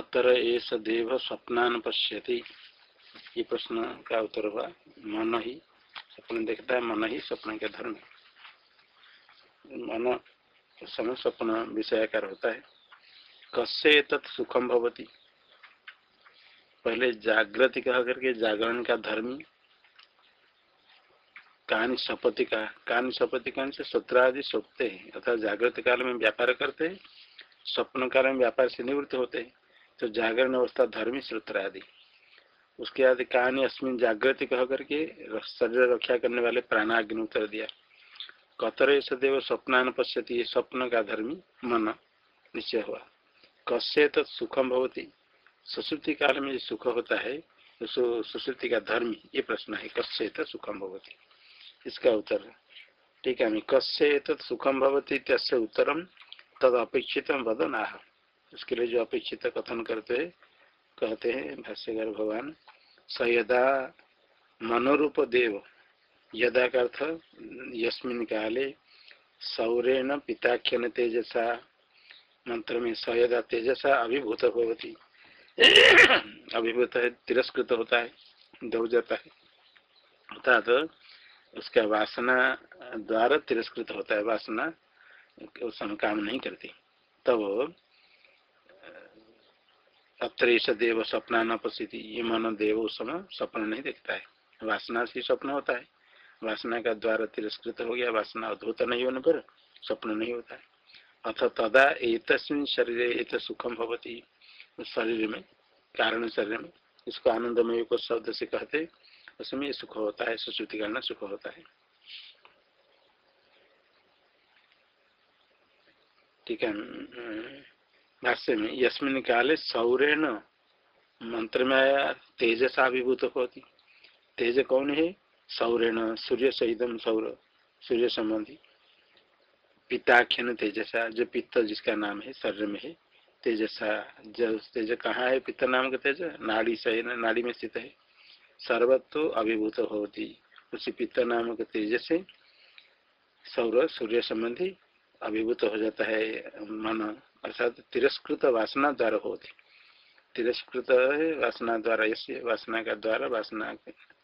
Qatar S देव स्वप्नान पश्यति। ये प्रश्न का उत्तर हुआ मन ही स्वप्न देखता है, मन ही स्वप्न के धर्म मन समय स्वप्न विषयाकार होता है। कस्य तत् सुखम भवती? पहले जागृति कह करके जागरण का धर्मी, कान सपति का कहानी सपति कहानी से? सत्र आदि सोपते हैं। अर्थात जागृत काल में व्यापार करते हैं, स्वप्न काल में व्यापार से निवृत्त होते हैं। तो जागरण अवस्था, धर्मी सूत्र आदि उसके बाद कहानी अस्मिन जागृति कह करके शरीर रक्षा करने वाले प्राणाग्नि उत्तर दिया। कतर सदैव स्वप्नान पश्यति, ये स्वप्न का धर्मी मन निश्चय हुआ। कस्य तो सुखम भवती। सुश्रुति काल में जो सुख होता है तो सुश्रुति का धर्मी, ये प्रश्न है कस्य तो सुखम भवती? इसका उत्तर ठीक है कस्य तत् सुखम भवती, तस्य उत्तरम तद अपेक्षित वदन उसके लिए जो अपेक्षित कथन करते हैं, कहते हैं भाष्यगर भगवान, सयदा मनोरूप देव, यदा का यस्मिन काले सौरेण पिताख्यन तेजसा, मंत्र में सयदा तेजसा अभिभूत होती अभिभूत है, तिरस्कृत होता है, दब जाता है। अर्थात तो उसका वासना द्वारा तिरस्कृत होता है, वासना उस काम नहीं करती। तब अत्र देव स्वप्न न पश्यति ये मन देव उस समय स्वप्न नहीं देखता है। वासना से स्वप्न होता है। वासना का द्वारा तिरस्कृत हो गया, वासना अद्भुत नहीं होने पर स्वप्न नहीं होता है। अथ तदा एक शरीर एक सुखम भवती। शरीर में, कारण शरीर में, इसको आनंदमय को शब्द से कहते, उसमें सुख होता है, सुश्रुति करना सुख होता है। ठीक है भाष्य में यस्मिन काले सौरेण मंत्र में आया तेज अभिभूत होती। तेज कौन है? सौरेण सूर्य सहितम सौर सूर्य संबंधी पिताख्यन तेजसा, जो पित्त जिसका नाम है, शरीर में है, तेजसा, जो तेज कहाँ है? पित्त नाम का तेज? नाड़ी से नाड़ी में स्थित है। सर्वत्व अभिभूत होती। उसी पित्त नाम के तेज से सौर सूर्य संबंधी अभिभूत हो जाता है मन। अर्थात तिरस्कृत वासना द्वारा होती। तिरस्कृत है, वासना द्वारा ऐसे वासना का द्वारा वासना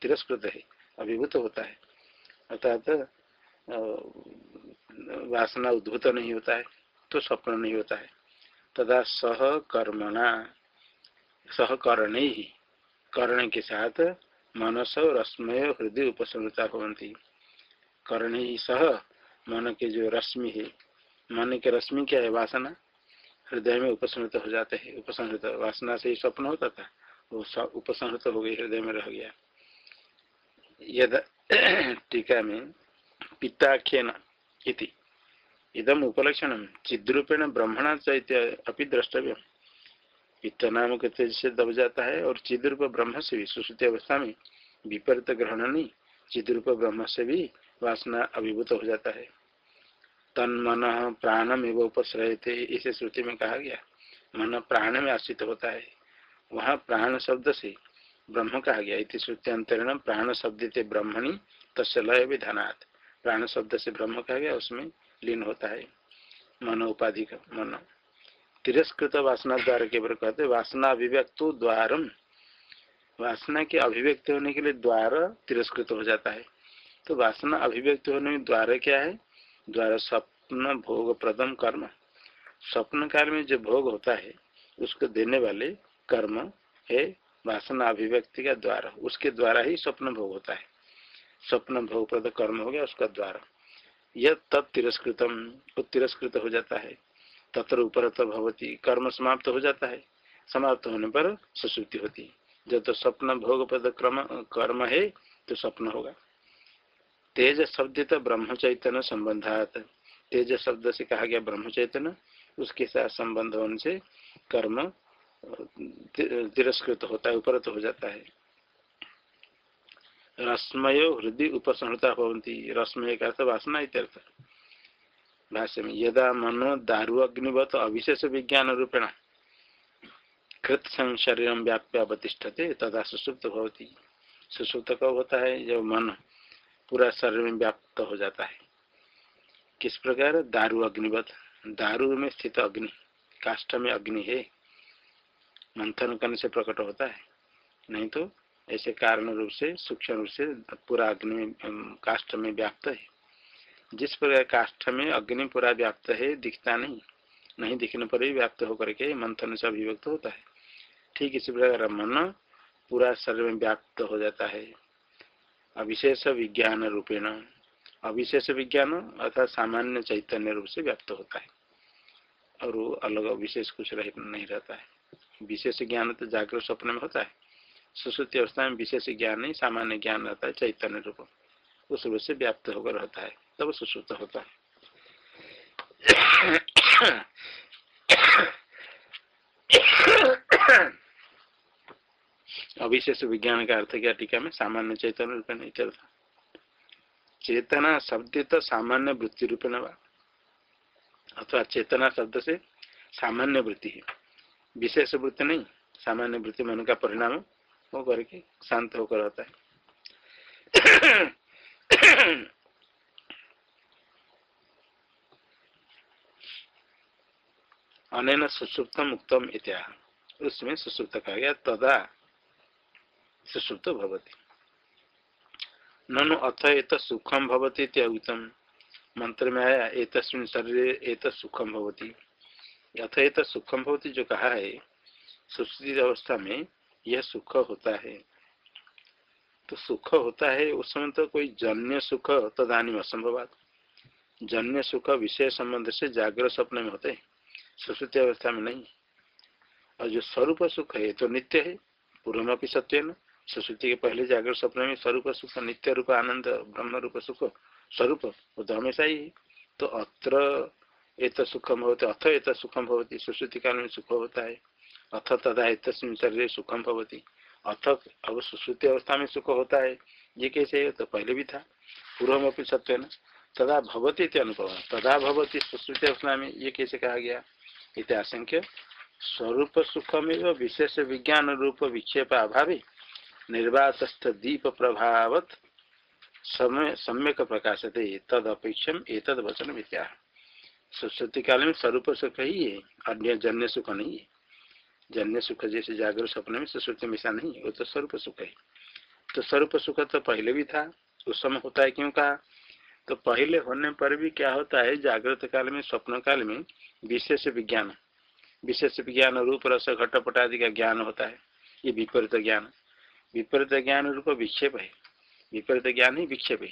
तिरस्कृत है, अभिभूत होता है। अर्थात वासना उद्भूत नहीं होता है तो स्वप्न नहीं होता है। तथा सहकर्मणा, सहकरण ही कर्ण के साथ मनस और रश्मय हृदय उपसन्नता होती कर्ण ही सह, मन के जो रश्मि है। मन के रश्मि क्या है? वासना। हृदय में उपसंहृत हो जाते हैं। उपसंहृत वासना से ही स्वप्न होता था, वो उपसंहृत हो गई, हृदय में रह गया। यद टीका में पिताख्यन इदम उपलक्षण चिद्रूपेण ब्रह्मणा चैत्य अपनी द्रष्टव्य पित्त नाम के तेज से दब जाता है और चिद्रूप ब्रह्म से भी, सुश्रुति अवस्था में विपरीत ग्रहण नहीं चिद्रूप ब्रह्म से भी वासना अभिभूत हो जाता है। तन मन प्राणम एवं उपश्रयते, इसे श्रुति में कहा गया। मन प्राण में आश्रित होता है। वहाँ प्राण शब्द से ब्रह्म कहा गया। इति श्रुति अंतरण प्राण शब्द थे ब्रह्मणी तस्लय विधानात्। प्राण शब्द से ब्रह्म कहा गया, उसमें लीन होता है। मन उपाधि का मन। तिरस्कृत वासना द्वारा केवल कहते वासना अभिव्यक्त द्वार। वासना के अभिव्यक्त होने के लिए द्वार तिरस्कृत हो जाता है। तो वासना अभिव्यक्त होने में द्वार क्या है? द्वारा स्वप्न भोग प्रदम कर्म। स्वप्न काल में जो भोग होता है, उसको देने वाले कर्म है वासना अभिव्यक्ति का द्वारा। उसके द्वारा ही स्वप्न भोग होता है। स्वप्न भोग प्रद कर्म हो गया उसका द्वारा। यह तब तिरस्कृतम, वो तिरस्कृत हो जाता है। तत्र उपरत भवती, कर्म समाप्त हो जाता है। समाप्त होने पर सुश्रुति होती है। जब तो स्वप्न भोग क्रम, कर्म है तो स्वप्न होगा। तेज शब्द तो ब्रह्म चैतन्य संबंधात। तेज शब्द से कहा गया ब्रह्म चैतन्य उसके साथ संबंध होने से कर्म तिरस्कृत होता है, उपरत हो जाता है। रश्मय हृदय उपसंहता होती रश्मय का अर्थ वासना इत्यर्थ भाष्य में, यदा मनो दारु अग्निवत अविशेष विज्ञान रूपेण कृत शरीर व्याप्य अवतिष्ठते, तदा सुसुप्त होती सुसुप्त कब होता है? जब मन पूरा शरीर में व्याप्त हो जाता है। किस प्रकार? दारू अग्निवत। दारू में स्थित अग्नि, काष्ठ में अग्नि है। मंथन करने से प्रकट होता है। नहीं तो ऐसे कारण रूप से, सूक्ष्म रूप से पूरा अग्नि में काष्ठ में व्याप्त है। जिस प्रकार काष्ठ में अग्नि पूरा व्याप्त है, दिखता नहीं। नहीं दिखने पर भी व्याप्त होकर के मंथन से अभिव्यक्त होता है। ठीक इसी प्रकार मन पूरा शरीर में व्याप्त हो जाता है। अविशेष विज्ञान रूपेण अविशेष विज्ञान अर्थात सामान्य चैतन्य रूप से व्याप्त होता है। और अलग विशेष कुछ रह, नहीं रहता है। विशेष ज्ञान तो जागृत स्वप्न में होता है। सुश्रुति अवस्था में विशेष ज्ञान नहीं सामान्य ज्ञान रहता है चैतन्य रूप। उस रूप से व्याप्त होकर रहता है। तब सुश्रुत होता है। अविशेष विज्ञान का अर्थ क्या? टीका में सामान्य चेतन रूप नहीं चलता चेतना शब्द तो सामान्य वृत्ति रूप अथवा चेतना शब्द से सामान्य वृत्ति है। विशेष वृत्ति नहीं, सामान्य वृत्ति मन का परिणाम हो करके शांत होकर रहता है। अन सुसुप्तम उत्तम इत्या उसमें सुसुप्त कहा गया, तदा सुसुप्त भवती। ननु अथ एत सुखम भवती उत्तम मंत्र में आया एक शरीर एक सुखम भवती। अथ एत सुखम भवती जो कहा है सुश्रित अवस्था में यह सुख होता है। तो सुख होता है, उस समय तो कोई जन्य सुख तदानी असंभव जन्य सुख विषय संबंध से जागृत स्वप्न में होते हैं। सुश्रुति अवस्था में नहीं। और जो स्वरूप सुख है तो नित्य है पूर्व में सत्य न सुश्रुति के पहले जागृत स्वप्न में स्वरूप सुख, नित्य रूप, आनंद, ब्रह्म रूप, सुख, स्वरूप, वो तो हमेशा ही तो अत्र एत सुखम होते अथ एत सुखम भवती, सुश्रुति काल में सुख होता है। अथ तथा इत शरीर सुखम भवती। अथ अब सुश्रुति अवस्था में सुख होता है, ये कैसे है? तो पहले भी था पूर्व में सत्य न। तदा भवती अनुभव। तदा भवती सुश्रुति अवस्था में, ये कैसे कहा गया? इत्याशंक्य स्वरूप सुखमेव विशेष विज्ञान रूप विक्षेप अभावी निर्वातस्थ दीप प्रभावत समय सम्यक प्रकाशते तद अपेक्षम एतद वचन विद्या सुश्रुति काल में स्वरूप सुख ही है अन्य जन्य सुख नहीं है जन्य सुख जैसे जागरूक सपने में सुश्रुति मिशा नहीं वो तो स्वरूप सुख है तो स्वरूप सुख तो पहले भी था, उस समय होता है क्यों कहा? तो पहले होने पर भी क्या होता है, जागृत काल में, स्वप्न काल में विशेष विज्ञान। विशेष विज्ञान रूप, रस घटपट आदि का ज्ञान होता है, ये विपरीत ज्ञान। विपरीत ज्ञान रूप विक्षेप है। विपरीत ज्ञान ही विक्षेप है।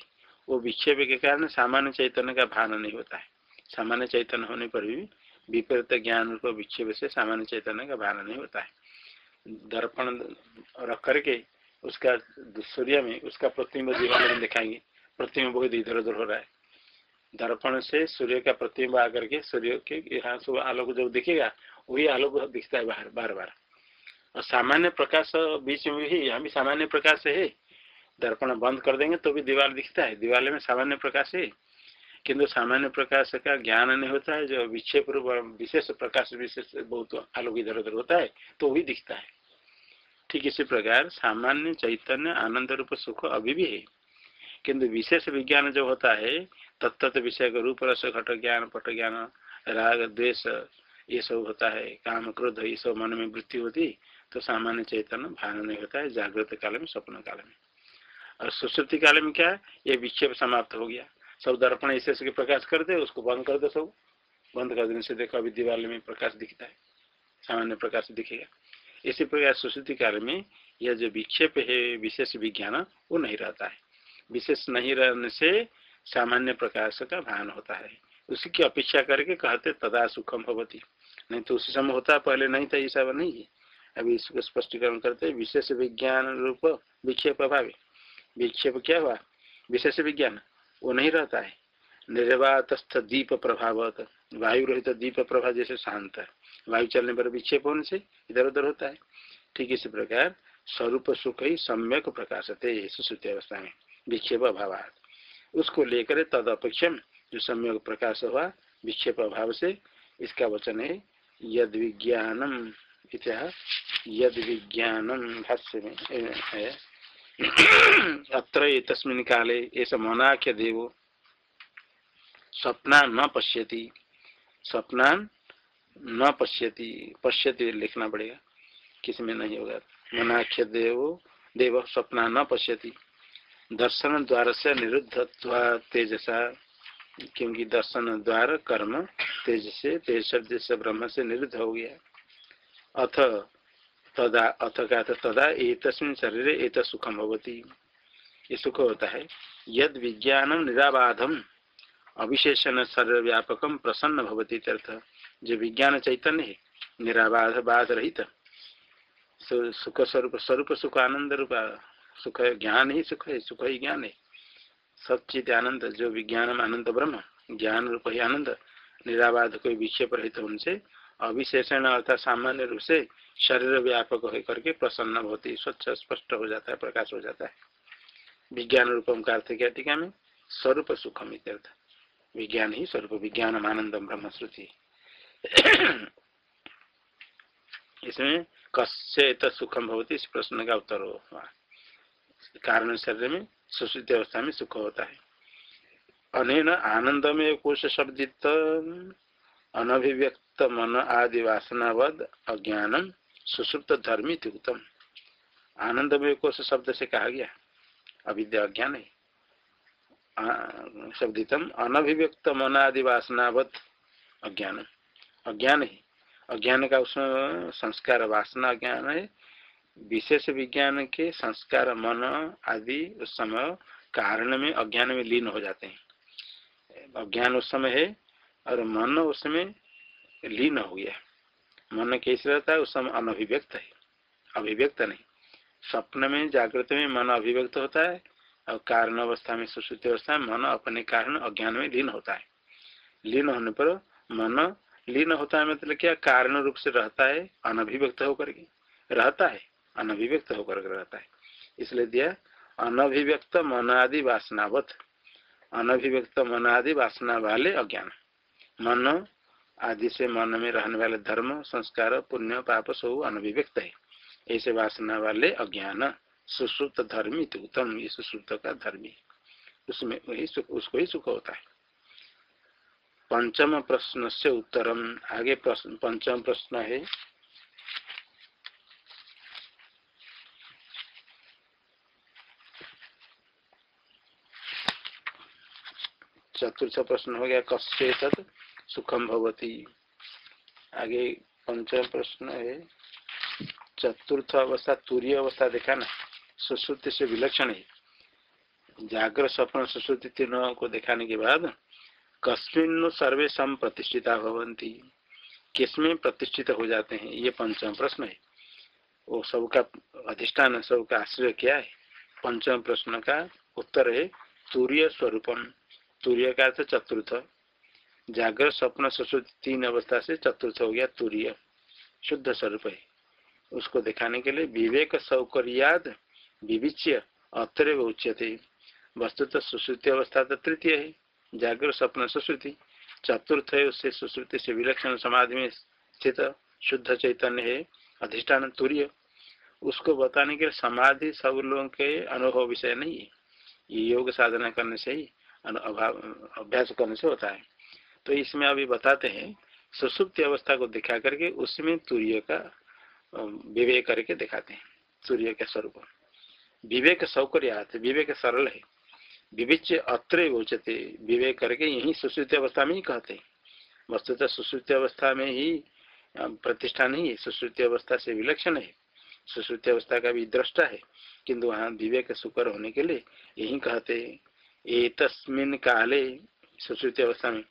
वो विक्षेप के कारण सामान्य चैतन्य का भान नहीं होता है। सामान्य चैतन्य होने पर भी विपरीत ज्ञान रूप विक्षेप से सामान्य चैतन्य का भान नहीं होता है। दर्पण रख करके उसका सूर्य में उसका प्रतिम्ब दीवार में दिखाएँगे। प्रतिम्ब बहुत इधर उधर हो रहा है। दर्पण से सूर्य का प्रतिम्ब आकर के सूर्य के यहाँ से आलोक जब दिखेगा, वही आलोक दिखता है बाहर, बार बार। सामान्य प्रकाश बीच में भी हम सामान्य प्रकाश है। दर्पण बंद कर देंगे तो भी दीवार दिखता है। दीवार में सामान्य प्रकाश है। किंतु सामान्य प्रकाश का ज्ञान नहीं होता है। जो विक्षेप रूप विशेष प्रकाश, विशेष बहुत आलोक इधर उधर होता है तो वही दिखता है। ठीक इसी प्रकार सामान्य चैतन्य आनंद रूप सुख अभी भी है। किंतु विशेष विज्ञान जो होता है तत्त विषय का रूप, रस, घट ज्ञान, पट ज्ञान, राग, द्वेष, ये सब होता है। काम, क्रोध, ये सब मन में वृत्ति होती। तो सामान्य चैतन्य भान नहीं होता है, जागृत काल में, स्वप्न काल में। और सुश्रुति काल में क्या है? ये विक्षेप समाप्त हो गया। सब दर्पण ऐसे ऐसे प्रकाश कर दे उसको बंद कर दो सब। बंद कर देने से देखो अभी दीवार में प्रकाश दिखता है। सामान्य प्रकाश दिखेगा। इसी प्रकार सुश्रुति काल में यह जो विक्षेप है, विशेष विज्ञान, वो नहीं रहता है। विशेष नहीं रहने से सामान्य प्रकाश का भान होता है। उसी की अपेक्षा करके कहते तदा सुखम भवती। नहीं तो उसी समय होता पहले नहीं था ऐसा नहीं है। अभी इसको स्पष्टीकरण करते विशेष विज्ञान रूप विक्षेप अभाव विक्षेप क्या हुआ? विशेष विज्ञान, वो नहीं रहता है। निर्वातस्थ दीप प्रभाव वायु रहित दीप प्रभाव जैसे शांत। है वायु चलने पर विक्षेप होने से इधर उधर होता है। ठीक इसी प्रकार, स्वरूप सुख ही सम्यक प्रकाशते सुश्रुति अवस्था में विक्षेप अभाव उसको लेकर तद अपेक्षम जो सम्यक प्रकाश हुआ, विक्षेप अभाव से, इसका वचन है, यद विज्ञानम। यद विज्ञानम भाष्य में है अत्र तस्मिन काले ऐसा मनाख्य देव स्वप्ना न पश्यति, स्वप्नान न पश्यति पश्यति लिखना पड़ेगा। किसी में नहीं होगा। मनाख्य देव देव स्वप्न न पश्यति। दर्शन द्वार से निरुद्ध तेजसा, क्योंकि दर्शन द्वार कर्म तेज से तेज शब्द से ब्रह्म से निरुद्ध हो गया। अथ तदा अथ का तदा एक शरीर एक सुखम होती ये सुख होता है। यद विज्ञानम निराबाधम अविशेषण व्यापकम प्रसन्न भवती अर्थ। जो विज्ञान चैतन्य है निराबाध बाध रहित सुख स्वरूप स्वरूप सुख आनंद रूप सुख ज्ञान ही सुख है सुख ही ज्ञान। है सचित आनंद जो विज्ञान आनंद ब्रह्म ज्ञान रूप ही आनंद निराबाध कोई विक्षेप रहित उनसे अविशेषण अर्थात सामान्य रूप से शरीर व्यापक हो करके प्रसन्न होती, स्वच्छ, स्पष्ट हो जाता है, प्रकाश हो जाता है। विज्ञान रूपम का अर्थ क्या टीका में? स्वरूप सुखम इत्यर्थ। विज्ञान ही स्वरूप विज्ञान आनंदम ब्रह्म श्रुति। इसमें कस्य सुखम भवती, इस प्रश्न का उत्तर हो कारण शरीर में सुश्रुत अवस्था में सुख होता है। अनेन आनंद में कोश शब्दित अनभिव्यक्त मन आदि वासनावद अज्ञानम सुसुप्त धर्मी उत्तम आनंद में कोश शब्द से कहा गया। अविद्या अज्ञान है। शब्दितम अनभिव्यक्त मन आदि वासनावत अज्ञान अज्ञान है। अज्ञान का उसमें संस्कार वासना अज्ञान है। विशेष विज्ञान के संस्कार मन आदि उस समय कारण में अज्ञान में लीन हो जाते हैं। अज्ञान उस समय है और मन उसमें लीन हो गया। मन कैसे रहता है? उस समय अनभिव्यक्त है। अभिव्यक्त नहीं। स्वप्न में, जागृत में मन अभिव्यक्त होता है और कारण अवस्था में, सुश्रुति अवस्था में मन अपने कारण अज्ञान में लीन होता है। लीन होने पर मन लीन होता है मतलब क्या? कारण रूप से रहता है, अनभिव्यक्त होकर के। रहता है, अनभिव्यक्त होकर के रहता है। इसलिए दिया, अनभिव्यक्त मन आदि वासनावत। अनभिव्यक्त मन आदि वासना वाले अज्ञान। मन, आदि से मन में रहने वाले धर्म, संस्कार, पुण्य, पाप सब अनभिव्यक्त है। ऐसे वासना वाले अज्ञान, सुश्रुत धर्मी तो उत्तम, ये सुश्रुत का धर्मी। उसमें वही सुख, उसको ही सुख होता है। पंचम प्रश्न से उत्तरम, आगे प्रश्न, पंचम प्रश्न है चतुर्थ प्रश्न हो गया कस्य तद सुखम भवती। आगे पंचम प्रश्न है, चतुर्थ अवस्था तुरीय अवस्था देखा ना, सुश्रुति से विलक्षण है। जागृत स्वप्न सुश्रुति तीनों को दिखाने के बाद कस्मिन सर्वे सम प्रतिष्ठिता भवंती किसमें प्रतिष्ठित हो जाते हैं, ये पंचम प्रश्न है। वो सबका अधिष्ठान सबका आश्रय क्या है? पंचम प्रश्न का उत्तर है, तूर्य स्वरूपम। तूर्य का अर्थ चतुर्थ। जागृत स्वप्न सुश्रुति तीन अवस्था से चतुर्थ हो गया तूर्य, शुद्ध स्वरूप है। उसको दिखाने के लिए विवेक सौकर्याद विविच्य अत्र उच्यते। वस्तु तो सुश्रुति अवस्था तो तृतीय है। जागृत स्वप्न सुश्रुति, चतुर्थ है उससे सुश्रुति से विलक्षण समाधि में स्थित शुद्ध चैतन्य है, अधिष्ठान तुर्य। उसको बताने के लिए समाधि सब लोगों के अनुभव विषय नहीं है। ये योग साधना करने से ही अभ्यास करने से होता है। तो इसमें अभी बताते हैं, सुसुप्त अवस्था को दिखा करके उसमें तुर्य का विवेक करके दिखाते हैं सूर्य के स्वरूप। विवेक सौकर्य विवेक सरल है। विविच अत्र उचते विवेक करके यही सुश्रुति अवस्था में ही कहते हैं। वस्तुतः सुश्रुति अवस्था में ही प्रतिष्ठा नहीं है सुश्रुति अवस्था से विलक्षण है। सुश्रुति अवस्था का भी दृष्टा है, किंतु वहाँ विवेक सुकर होने के लिए यही कहते हैं। तस्मिन काले, सुश्रुति अवस्था में,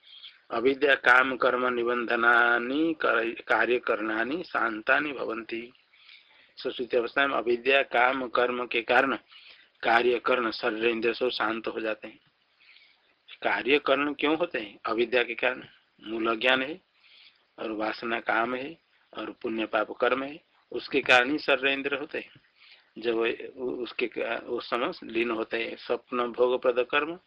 अविद्या काम कर्म निबंधना कार्य करना शांता भवंती सुश्रुति अवस्था में अविद्या काम कर्म के कारण कार्य कर्ण शरीर इंद्र सब शांत हो जाते हैं। कार्य कर्ण क्यों होते हैं? अविद्या के कारण। मूल ज्ञान है, और वासना काम है, और पुण्य पाप कर्म है, उसके कारण ही शरीर इंद्र होते हैं। जब उसके, उस समय लीन होते हैं। स्वप्न भोग प्रद कर्म,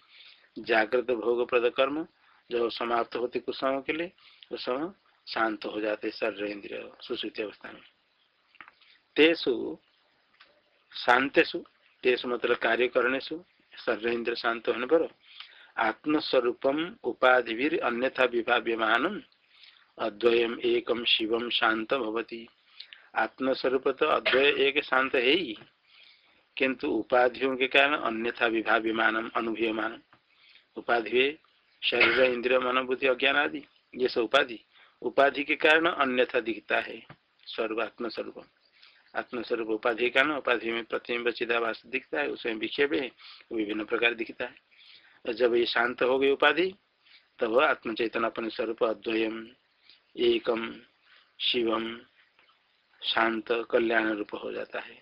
जागृत भोग प्रद कर्म, जब समाप्त होते कुछ समय के लिए, उस समय शांत हो जाते शरीर इंद्रिय सुश्रुति अवस्था में। तेसु शांतेशु तेसु मतलब कार्य करने से शरीर इंद्र शांत होने पर आत्मस्वरूपम उपाधि अन्यथा विभाव्यमान अद्वयम एकम शिवम शांत भवती। आत्मस्वरूप तो अद्वय एक शांत है ही। किंतु उपाधियों के कारण अन्यथा विभाव्यमान अनुभूयमान उपाधि शरीर, इंद्रिय, मनोबुद्धि, अज्ञान आदि, ये सब उपाधि। उपाधि के कारण अन्यथा दिखता है। स्वरूप, आत्मस्वरूप। आत्मस्वरूप उपाधि के कारण उपाधि में प्रतिम्ब चिदाभास दिखता है, उसमें विक्षेप है विभिन्न प्रकार दिखता है। जब ये शांत हो गई उपाधि, तब आत्मचेतन अपने स्वरूप अद्वयम, एकम, शिवम शांत कल्याण रूप हो जाता है।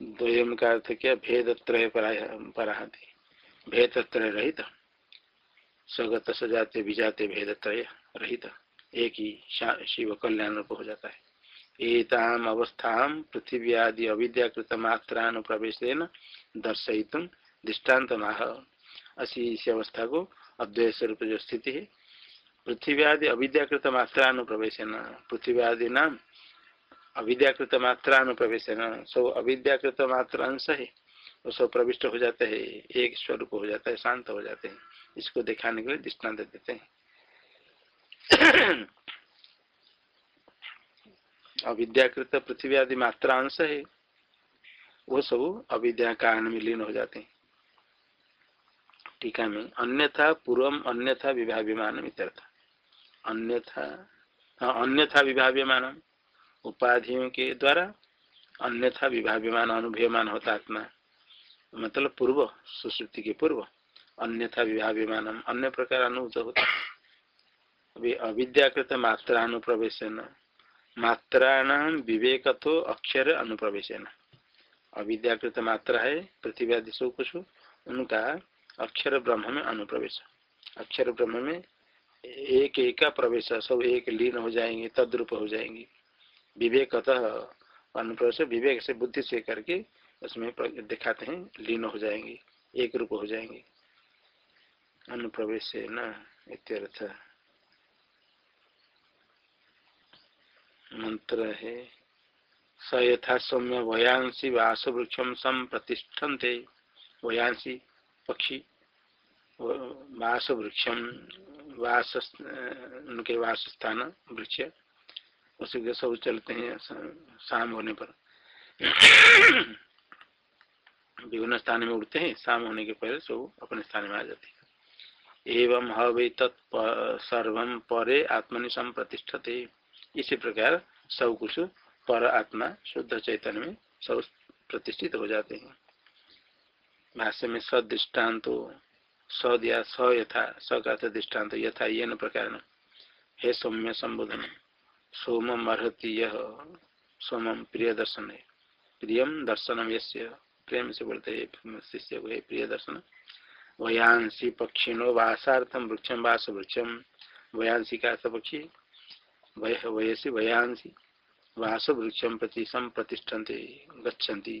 द्वयम का अर्थ क्या, भेद त्रय पराहति। भेद त्रय रहित, स्वगत सजाते विजाते भेद त्रय रहित, एक ही शिव कल्याण रूप हो जाता है। एताम अवस्था पृथ्वी आदि अविद्याकृत मात्रानुप्रवेश दर्शयित दृष्टांत माह असी इसी अवस्था को अद्वैत स्वरूप जो स्थिति है पृथ्वी आदि अविद्याकृत मात्रानुप्रवेश पृथ्वी आदि नाम अविद्याकृत मात्रानुप्रवेश सब अविद्याकृत मात्र अंश है वो सब प्रविष्ट हो जाते हैं, एक स्वरूप हो जाता है, शांत हो जाते हैं। इसको दिखाने के लिए दृष्टांत देते हैं। अविद्याकृत पृथ्वी आदि मात्रा अंश है वो सब अविद्या कारण में लीन हो जाते हैं। टीका में अन्यथा पूर्वम अन्यथा विभाव्यमान अन्यथा हाँ अन्यथा विभाव्यमान उपाधियों के द्वारा अन्यथा विभाव्यमान अनुभूयमान होता आत्मा। मतलब पूर्व, सुश्रुति के पूर्व, अन्यथा विभाव्यमान, अन्य प्रकार अनुभूत होता अभी अविद्याकृत मात्रा अनुप्रवेशन मात्राणाम विवेक तो अक्षर अनुप्रवेशन। अविद्याकृत मात्रा है पृथ्वी आदि सब कुछ उनका अक्षर ब्रह्म में अनुप्रवेश। अक्षर ब्रह्म में एक एक का प्रवेश, सब एक लीन हो जाएँगे, तद्रूप हो जाएँगे। विवेकतः अनुप्रवेश, विवेक से बुद्धि से करके उसमें दिखाते हैं, लीन हो जाएँगे, एक रूप हो जाएँगे। अनुप्रवेश न इत्यर्थ। मंत्र है, स यथा सौम्य वयांसी वासवृक्षम सम प्रतिष्ठन्ते वयांसी पक्षी वासवृक्षम वास उनके वास स्थान वृक्ष, उसी के सब चलते हैं शाम होने पर। विभिन्न स्थान में उड़ते हैं, शाम होने के पहले सब अपने स्थान में आ जाते हैं। एवं हवे तत् सर्वम परे आत्मनि सम प्रतिष्ठते इसी प्रकार सब कुछ पर आत्मा, शुद्ध चैतन्य में सब प्रतिष्ठित हो जाते हैं। भाष्य में सदृष्टान्त स दिया स यथा स का दृष्टांत, यथा ये न प्रकार हे सौम्य संबोधन सोमम अर्ति यह सोमम प्रिय दर्शन है प्रियम दर्शनम यस्य। प्रेम से बोलते है शिष्य को प्रिय दर्शन वयांसी पक्षिणो वासार्थम वृक्षम वास वृक्षम वयांसी का पक्षी। वयसी वयांसी। वास वृक्षम प्रति संप्रतिष्ठन्ते, गच्छन्ति।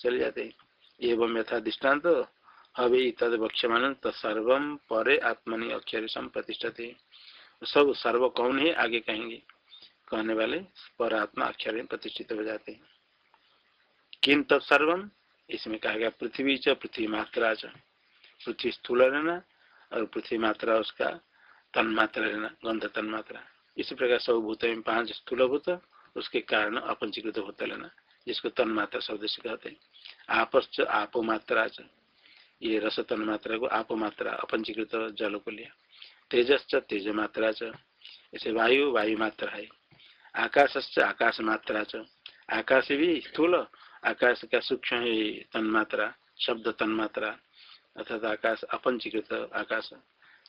चले जाते एवं यथा दृष्टांत। अभी तद वक्ष्यमान तत्सर्व परे आत्मनि अक्षर संप्रतिष्ठते सब सर्व कौन है, आगे कहेंगे। कहने वाले पर आत्मा अक्षर में प्रतिष्ठित हो जाते हैं। किन तब सर्वम इसमें कहा गया पृथ्वी च, पृथ्वी मात्रा च। पृथ्वी स्थूल रहना और पृथ्वी मात्रा उसका तन्मात्रा रहना, गंध तन्मात्रा। इसी प्रकार सब भूत में पाँच स्थूल भूत, उसके कारण अपंचीकृत होता लेना जिसको तन्मात्रा शब्द से कहते हैं। आपस आपो मात्रा च। ये रस तन मात्रा को आप मात्रा अपंचीकृत जल को लिया। तेजस तेज मात्रा च। वायु वायु मात्रा है। आकाश आकाश मात्रा च। आकाश भी स्थूल, आकाश का सूक्ष्म तन्मात्रा, शब्द तन्मात्रा, अर्थात आकाश अपंचीकृत आकाश।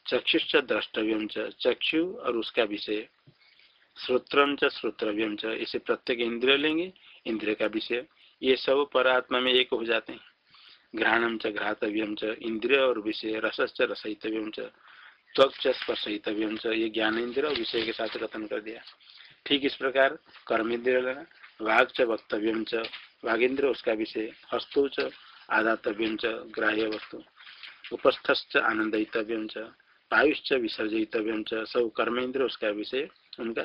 चक्षुष द्रष्टव्यम चक्षु और उसका विषय। श्रोत्रम च श्रोत्रव्यम च। इसे प्रत्येक इंद्रिय लेंगे, इंद्रिय का विषय। ये सब परात्मा में एक हो जाते हैं। घ्राणम च घ्रातव्यम च इंद्रिय और विषय रसच रसयितव्यम च, त्वक स्पर्शितव्यम च, ये ज्ञान इंद्रिय और विषय के साथ कथन कर दिया। ठीक इस प्रकार कर्म इंद्र लेना वाघ च वक्तव्य च वाघेन्द्र उसका विषय, हस्तु च आदातव्य च, ग्राह्य वस्तु। उपस्थ आनंदितव्य च वायुश्च विसर्जितव्य च सब कर्मेंद्र उसका विषय, उनका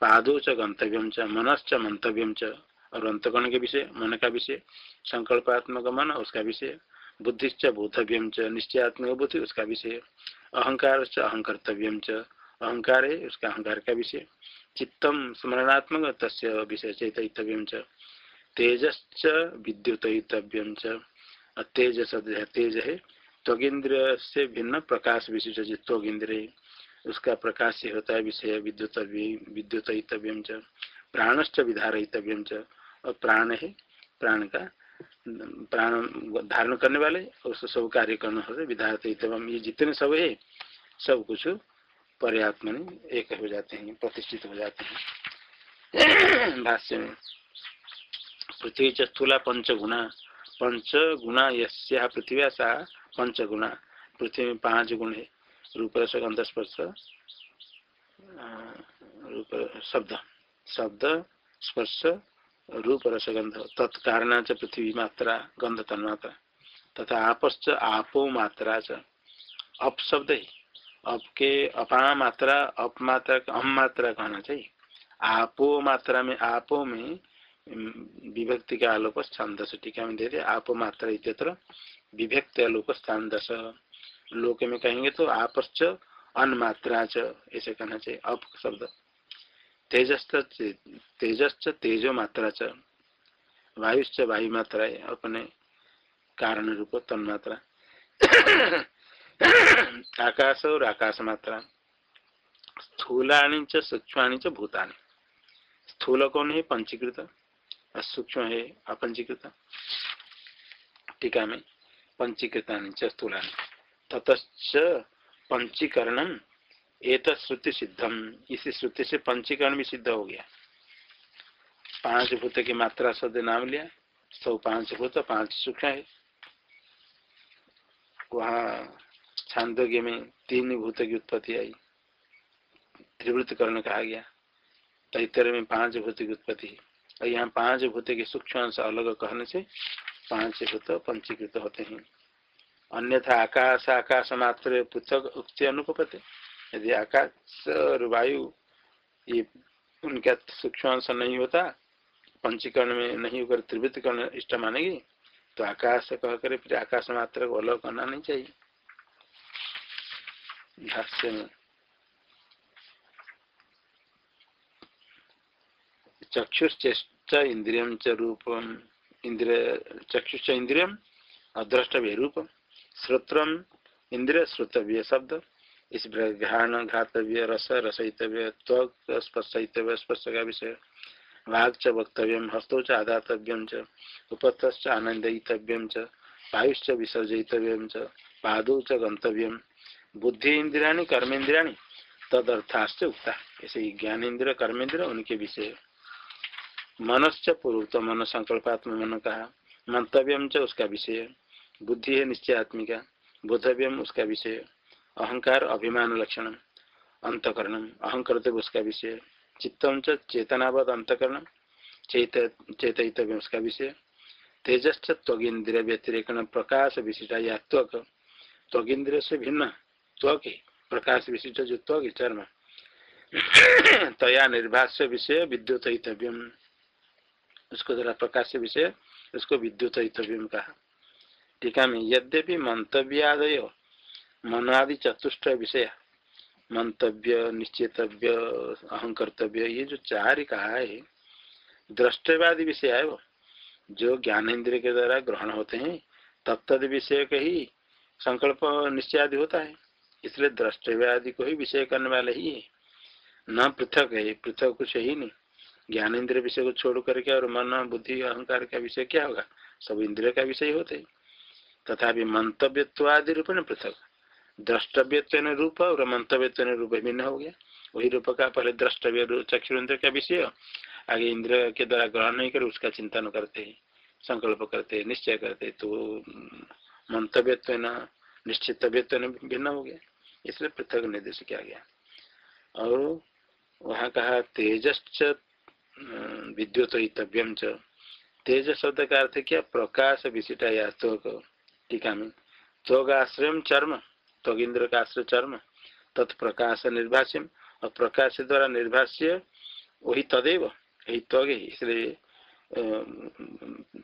पादो च गंतव्य च, मनश्च मंतव्य च और अंतगण के विषय, मन का विषय, संकल्पात्मक मन उसका विषय, बुद्धिश्च बोधव्यम च, निश्चयात्मक बुद्धि, उसका विषय, अहंकार अहंकर्तव्य च, अहंकार है, उसका अहंकार का विषय, चित्तम स्मरणात्मक तस् विषय चैतव्यम च, तेजश्च विद्युतव्यम च तेज तेज है त्वगिंद्र से भिन्न प्रकाश विशिष्ट त्वगिंद्र उसका प्रकाश से होता है विषय विद्युत विद्युतव्यम च, प्राणश्च विधारितव्यम च और प्राण है, प्राण का, प्राण धारण करने वाले उस सब कार्य करना होते विधारत ये जितने सब है, सब कुछ पर्यात्म एक हो जाते हैं, प्रतिष्ठित हो जाते हैं। भाष्य में, पृथ्वी चूला पंच गुणा पंच गुणा यस्या पृथ्वी सा पंच गुणा पृथ्वी में पाँच गुण है, रूप रसगंध स्पर्श रूप शब्द। शब्द, स्पर्श रूप रसगंध तत्कारण पृथ्वी मात्रा गंध तन्मात्रा तथा आपश्च आपो मात्रा च। अप शब्द ही। अप के अपा मात्रा, अप मात्रा, अम मात्रा कहना चाहिए। आपो मात्रा में, आपो में विभक्ति का आलोक स्थान दस टीका में दे दे आप मात्रा इतर विभक्त आलोक स्थान दस लोक में कहेंगे तो आपश्च अनमात्रा च, ऐसे कहना चाहिए। अप शब्द। तेजस्त तेजो मात्रा च वायुश्च वायु मात्रा है अपने कारण रूप तन्मात्रा. आकाश और आकाश मात्रा स्थूलाणी च सूक्ष्माणी च भूतानि. स्थूल कौन है? पंचीकृत. और सूक्ष्म है अपंचीकृत. टीका में पंचीकृता स्थूलानी. ततच पंचीकरण एक श्रुति सिद्धम इसी श्रुति से पंचीकरण भी सिद्ध हो गया। पाँच भूत की मात्रा शब्द नाम लिया। सौ पाँच भूत, पाँच सुख है। वहाँ छांदोग्य में तीन भूत की उत्पत्ति आई। त्रिवृत कहा गया। तैतर में पाँच भूत की उत्पत्ति। और यहाँ पाँच भूत के सूक्ष्म अंश अलग कहने से पाँच भूत पंचीकृत होते हैं। अन्यथा आकाश आकाश मात्र पृथक उक्ति अनुपते यदि आकाश और वायु ये उनका सूक्ष्म अंश नहीं होता, पंचीकरण में नहीं होकर त्रिवृत कर्ण इष्ट मानेगी तो आकाश कह कर फिर आकाश मात्र को अलग करना नहीं चाहिए। भाष्य में इंद्रियम च रूपम इंद्रिय चक्षुष इंद्रियम अद्रष्टव्य रूप, श्रोत्र इंद्रिय श्रोतव्य शब्द। इस घ्राण घातव्य रस, रसयितव्य, त्वक स्पर्शितव्य स्पर्श का विषय वाग च वक्तव्य, हस्तौ च आदातव्यम च उपत्थ आनंदितव्यम च, वायुश्च विसर्जितव्यम च, पादौ च गंतव्यम बुद्धि इंद्रिया कर्मेन्द्रिया तदर्थाश्च उक्ता। ऐसे ज्ञानेन्द्र कर्मेन्द्र उनके विषय। मनश्च पूर्वत मन संकल्पात्म मन कहा मंतव्यम च उसका विषय, बुद्धि है निश्चयात्मिका बोधव्यम उसका विषय। अहंकार अभिमान लक्षण, अंतकरण अहंकर उसका विषय, चित्तम चेतनावद अंतकरण, चेत चेतित उसका विषय तेजस् त्वगिंद्र व्यतिरेक प्रकाश विशिष्ट, या त्वक त्वगिंद्र से भिन्न, त्वक प्रकाश विशिष्ट जो त्वक चर्म। तया निर्भाष्य विषय विद्युत उसको जरा प्रकाश विषय, उसको विद्युत कहा। टीका में, यद्यपि मंतव्यादय मनादि चतुष्ट विषय। मंतव्य, निश्चितव्य, अहंकर्तव्य, ये जो चार कहा है, दृष्टवादी विषय है वो। जो ज्ञानेन्द्र के द्वारा ग्रहण होते हैं तत्द विषय का ही संकल्प निश्चय आदि होता है। इसलिए दृष्टव्यादि को ही विषय करने वाले ही है। न पृथक है, पृथक कुछ ही नहीं। ज्ञान ज्ञानेन्द्र विषय को छोड़ करके और मन, बुद्धि, अहंकार का विषय क्या होगा? सब इंद्रिय का विषय होते तथा मंतव्यवादि रूप में पृथक। द्रष्टव्य रूप और मंतव्य रूप भिन्न हो गया। वही रूप का पहले द्रष्टव्य चक्षु इंद्र का विषय, आगे इंद्र के द्वारा ग्रहण नहीं कर, उसका चिंतन करते संकल्प करते निश्चय करते तो मंतव्य निश्चित भिन्न हो गया। इसलिए पृथक निर्देश किया गया। और वहाँ कहा तेजस् विद्युत हितव्यम च। तेज शब्द का अर्थ क्या? प्रकाश विशिष्ट या टीका में त्वगाश्रय चर्म। त्वगिंद्र का आश्रय चर्म तत्प्रकाश निर्भाष्यम और प्रकाश द्वारा निर्भाष्य वही तदेव यही त्वग, इसलिए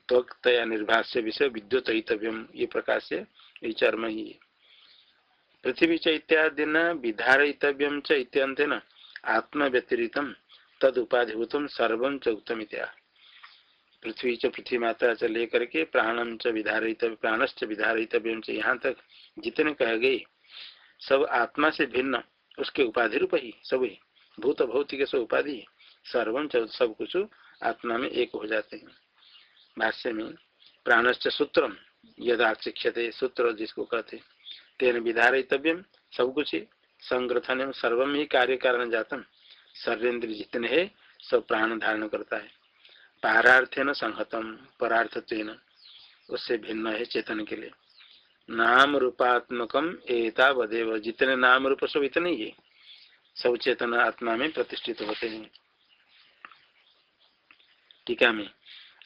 त्वक्तया निर्भाष्य विषय विद्युत हितव्यम ये प्रकाश यही चर्म ही पृथ्वी च इत्यादि विधारितव्यम च इत्यंतेन आत्म व्यतिरित तद उपाधिभूत सर्व च उत्तम पृथ्वी च पृथ्वी माता च लेकर के प्राणम च विधारित प्राणश्च विधारितव्यम च यहाँ तक। जितने कह गए, सब आत्मा से भिन्न, उसके उपाधि रूप ही सब ही भूत भौतिक सब उपाधि सर्वम सब कुछ आत्मा में एक हो जाते हैं। भाष्य में, प्राणश्च सूत्रम यदा शिक्षते सूत्र जिसको कहते, तेन विधारितव्यम सब कुछ संग्रथन सर्वम ही कार्य कारण जातम। सर्वेन्द्र जितने है, सब प्राण धारण करता है। पारार्थेन संहतम परार्थत्व उससे भिन्न है चेतन के लिए। नाम रूपात्मकम एता बदेव जितने नाम रूप सब इतने ही सब चेतन आत्मा में प्रतिष्ठित होते हैं। टीका में,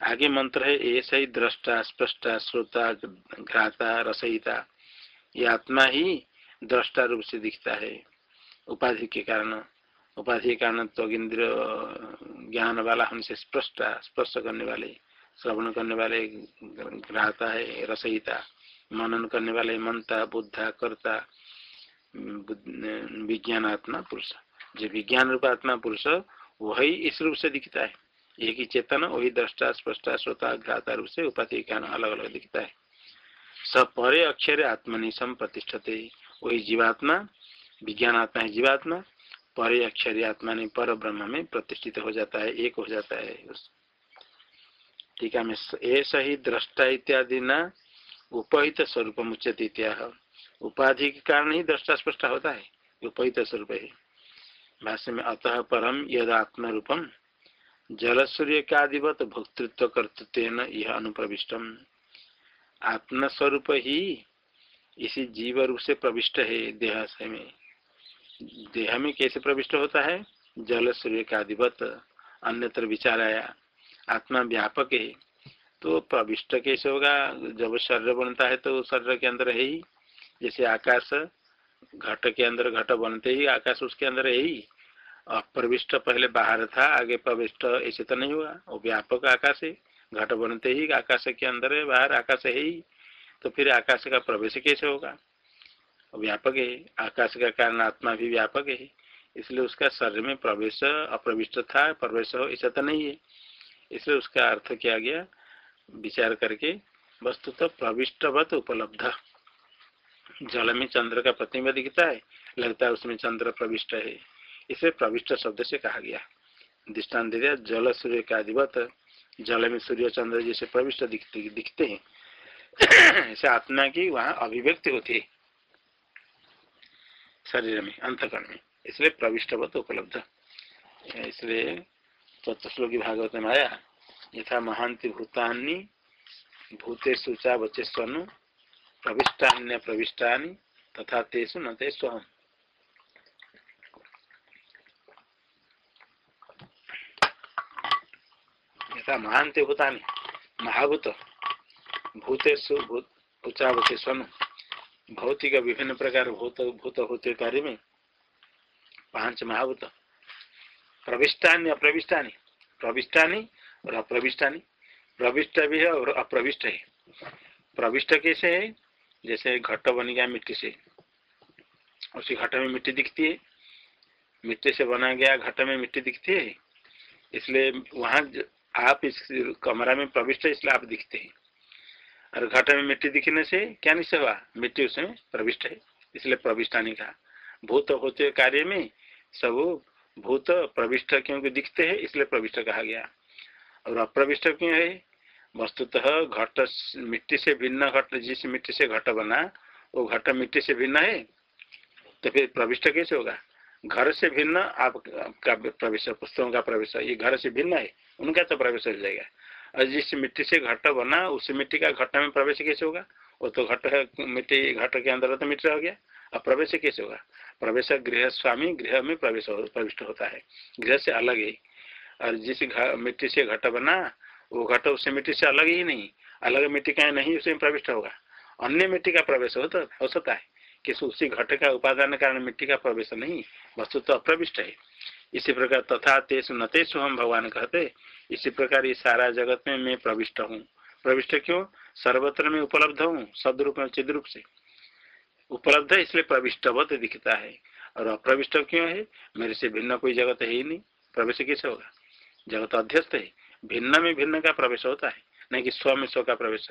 आगे मंत्र है, ऐसा ही दृष्टा, स्पष्टा, श्रोता, घ्राता, रसयिता, ये आत्मा ही दृष्टा रूप से दिखता है। उपाधि के कारण, उपाधि के कारण तो इंद्र ज्ञान वाला हमसे स्पष्ट, स्पर्श करने वाले, श्रवण करने वाले ग्राहता है, रसयिता। मनन करने वाले मनता, बुद्धा, कर्ता विज्ञान आत्मा, पुरुष। जो विज्ञान रूप आत्मा, पुरुष, वही इस रूप से दिखता है। एक ही चेतन, वही दृष्टा, स्पष्टा, श्रोता, घ्राता रूप से उपाधि, ज्ञान अलग अलग दिखता है। सब परे अक्षर आत्मनि सम प्रतिष्ठते वही जीवात्मा, विज्ञान आत्मा है जीवात्मा। परे अक्षर आत्मा ने पर ब्रह्म में प्रतिष्ठित हो जाता है, एक हो जाता है। टीका में ऐसा ही दृष्टा इत्यादि न उपहित स्वरूप मुच्यते उपाधि के कारण ही दृष्टा स्पष्ट होता है उपहित स्वरूप है। भाष्य में अतः परम यद आत्म रूपम जल सूर्य का आदिवत भोक्तृत्व कर्तृत्व यह अनुप्रविष्टम। आत्मस्वरूप ही इसी जीव रूप से प्रविष्ट है देह से में। देह में कैसे प्रविष्ट होता है? जल सूर्य का अधिपत अन्यत्र विचार आया आत्मा व्यापक है। तो प्रविष्ट कैसे होगा, जब शरीर बनता है तो शरीर के अंदर है ही, जैसे आकाश, घट के अंदर घट बनते ही, आकाश उसके अंदर है ही। अप्रविष्ट पहले बाहर था, आगे प्रविष्ट, ऐसे तो नहीं हुआ। वो व्यापक आकाश है, घट बनते ही आकाश के अंदर है, बाहर आकाश है ही तो फिर आकाश का प्रवेश कैसे होगा। व्यापक है, आकाश का कारण आत्मा भी व्यापक है, इसलिए उसका शरीर में प्रवेश, अप्रविष्ट था, प्रवेश ऐसा तो नहीं है। इसलिए उसका अर्थ किया गया विचार करके वस्तु तो प्रविष्टवत उपलब्ध। जल में चंद्र का प्रतिबिंब दिखता है, लगता है उसमें चंद्र प्रविष्ट है। इसे प्रविष्ट शब्द से कहा गया। दृष्टान दे दिया, जल सूर्य का अधिवत जल में सूर्य चंद्र जैसे प्रविष्ट दिखते दिखते हैं। ऐसे आत्मा की वहाँ अभिव्यक्ति होती है। शरीर में, अंतकरण में, इसलिए प्रविष्टवत उपलब्ध। इसलिए चतुश्लोकी भागवत में आया यथा महांति भूतानी भूते सूचा बचे स्वनु प्रविष्टान्य प्रविष्टानी, तथा तेसु न ते स्वहम यथा महांति भूतानी, महाभूत, भूतेषु, भूत उच्चावचे स्वनु भौतिक विभिन्न प्रकार, भूत भूत होते कार्य में पाँच महाभूत। प्रविष्टानी अप्रविष्टानी प्रविष्टानी और अप्रविष्टानी प्रविष्ट भी है और अप्रविष्ट है। प्रविष्ट कैसे है? जैसे घट बन गया मिट्टी से। उसी घट में मिट्टी दिखती है। मिट्टी से बना गया घट में मिट्टी दिखती है। इसलिए वहाँ आप इस कमरा में प्रविष्ट है, इसलिए आप दिखते हैं। और घट में मिट्टी दिखने से क्या निश्चय हुआ? मिट्टी उसमें प्रविष्ट है, इसलिए प्रविष्टानी कहा। भूत होते कार्य में सब भूत प्रविष्ट क्योंकि दिखते हैं, इसलिए प्रविष्ट कहा गया। और अप्रविष्ट क्यों है? वस्तुतः घट मिट्टी से भिन्न घट, जिस मिट्टी से घट बना, वो घट मिट्टी से भिन्न है? तो फिर प्रविष्ट कैसे होगा? घर से भिन्न आपका प्रवेश पुस्तकों का प्रवेश ये घर से भिन्न है, उनका तो प्रवेश हो जाएगा। और जिस मिट्टी से घट बना, उस मिट्टी का घट में प्रवेश कैसे होगा? वो तो घट है, मिट्टी घट के अंदर तो मिट्टी हो गया। अब प्रवेश कैसे होगा? प्रवेश गृह स्वामी गृह में प्रवेश प्रविष्ट होता है। गृह से अलग ही। और जिस मिट्टी से घट बना, वो घट उससे मिट्टी से अलग ही नहीं। अलग मिट्टी का नहीं उसमें प्रविष्ट होगा। अन्य मिट्टी का प्रवेश हो तो हो सकता है कि उसी घट का उपादान कारण मिट्टी का प्रवेश नहीं, वस्तु तो अप्रविष्ट है। इसी प्रकार तथा तेसु न हम भगवान कहते, इसी प्रकार ये सारा जगत में मैं प्रविष्ट हूँ। प्रविष्ट क्यों? सर्वत्र में उपलब्ध हूँ, सदरूप में चिद रूप से। उपलब्ध है, इसलिए प्रविष्टवत दिखता है। और अप्रविष्ट क्यों है? मेरे से भिन्न कोई जगत है ही नहीं। प्रवेश कैसे होगा? जगत अध्यस्त है, भिन्न में भिन्न का प्रवेश होता है, नहीं कि स्व में स्व का प्रवेश।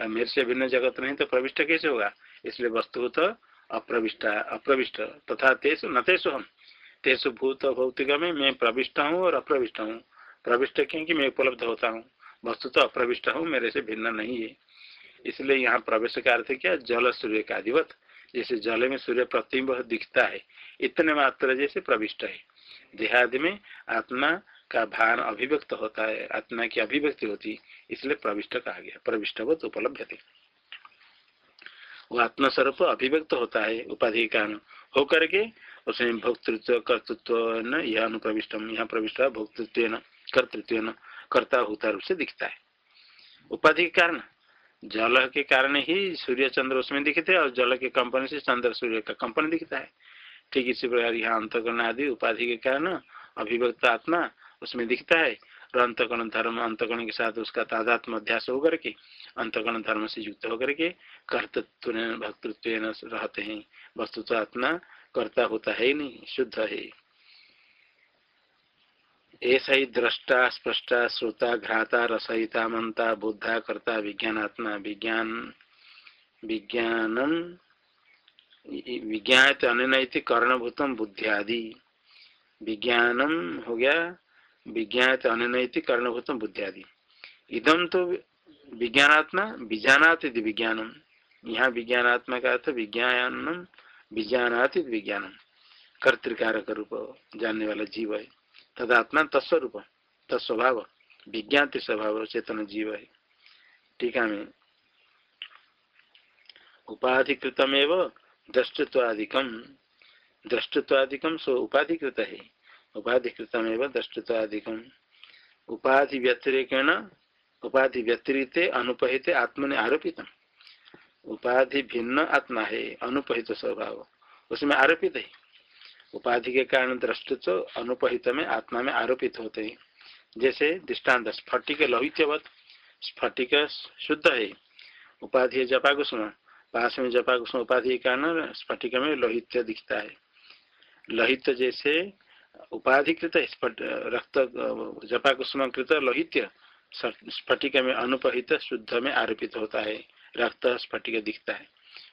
मेरे से भिन्न जगत नहीं तो प्रविष्ट कैसे होगा? इसलिए वस्तु तो अप्रविष्ट अप्रविष्ट, तथा तेसु न तेसु हम। तेसु भूत भौतिक में मैं प्रविष्ट हूँ और अप्रविष्ट हूँ। प्रविष्ट क्योंकि मैं उपलब्ध होता हूँ। वस्तु तो अप्रविष्ट हूँ, मेरे से भिन्न नहीं है। इसलिए यहाँ प्रवेश का अर्थ क्या? जल सूर्य का अधिवत। जैसे जल में सूर्य प्रतिम्ब दिखता है, इतने मात्र जैसे प्रविष्ट है। देहादि में आत्मा का भान अभिव्यक्त होता है, आत्मा की अभिव्यक्ति होती, इसलिए प्रविष्ट कहा गया, प्रविष्टवत उपलब्ध थे वो आत्मस्वरूप अभिव्यक्त होता है, उपाधि कारण होकर के उसमें भोक्तृत्व, कर्तृत्व न, यह अनुप्रविष्ट यहाँ प्रविष्ट, भोक्तृत्व न, कर्तृत्व न, कर्ता होता रूप से दिखता है। उपाधि के कारण, जल के कारण ही सूर्य चंद्र उसमें दिखते और जल के कंपन से चंद्र सूर्य का कंपन दिखता है। ठीक इसी प्रकार यहाँ अंतकरण आदि उपाधि के कारण अभिव्यक्त आत्मा उसमें दिखता है। और अंतकरण धर्म, अंतकरण के साथ उसका तादात्म अध्यास होकर के, अंतकरण धर्म से युक्त होकर के कर्तृत्व भक्तृत्व रहते हैं। वस्तु तो आत्मा कर्ता होता है नहीं, शुद्ध है। ऐसा ही दृष्टा, स्पष्टा, श्रोता, घ्राता, रसयिता, मंता, बुद्धा, कर्ता विज्ञानात्मा विज्ञान विज्ञानम विज्ञात अनैति बुद्धि आदि विज्ञानम हो गया विज्ञात अनैति करणभूतम बुद्धियादि। इदम तो विज्ञानात्मा बीजानात विज्ञानम यहाँ विज्ञानात्मा का अर्थ विज्ञानम, बीजानात विज्ञानम कर्तिकारक रूप जानने वाला जीव है। तदात्मा तत्स्वरूप, तत्स्वभाव, विज्ञात स्वभाव, चेतन जीव है। टीका में। उपाधिकृतमेव दृष्टत्वादिकम दृष्टत्वादिकम सो उपाधिकृत है। उपाधिकृतमेव दृष्टत्वादिकम उपाधि व्यतिरेकेण उपाधि व्यतिरित अनुपहित आत्मने आरोपित उपाधि भिन्न आत्मा है अनुपहित स्वभाव उसमें आरोपित है। उपाधि के कारण दृष्टित्व अनुपहित में आत्मा में आरोपित होते हैं। जैसे दृष्टांत स्फटिक लोहित्यवत। स्फटिक शुद्ध है। उपाधि जपाकुष्म पास में जपाकुष्म उपाधि के कारण स्फटिक में लोहित्य दिखता है। लोहित जैसे उपाधिकृत रक्त जपाकुष्म कृत लोहित्य स्फटिक में अनुपहित, शुद्ध में आरोपित होता है। रक्त, स्फटिक दिखता है।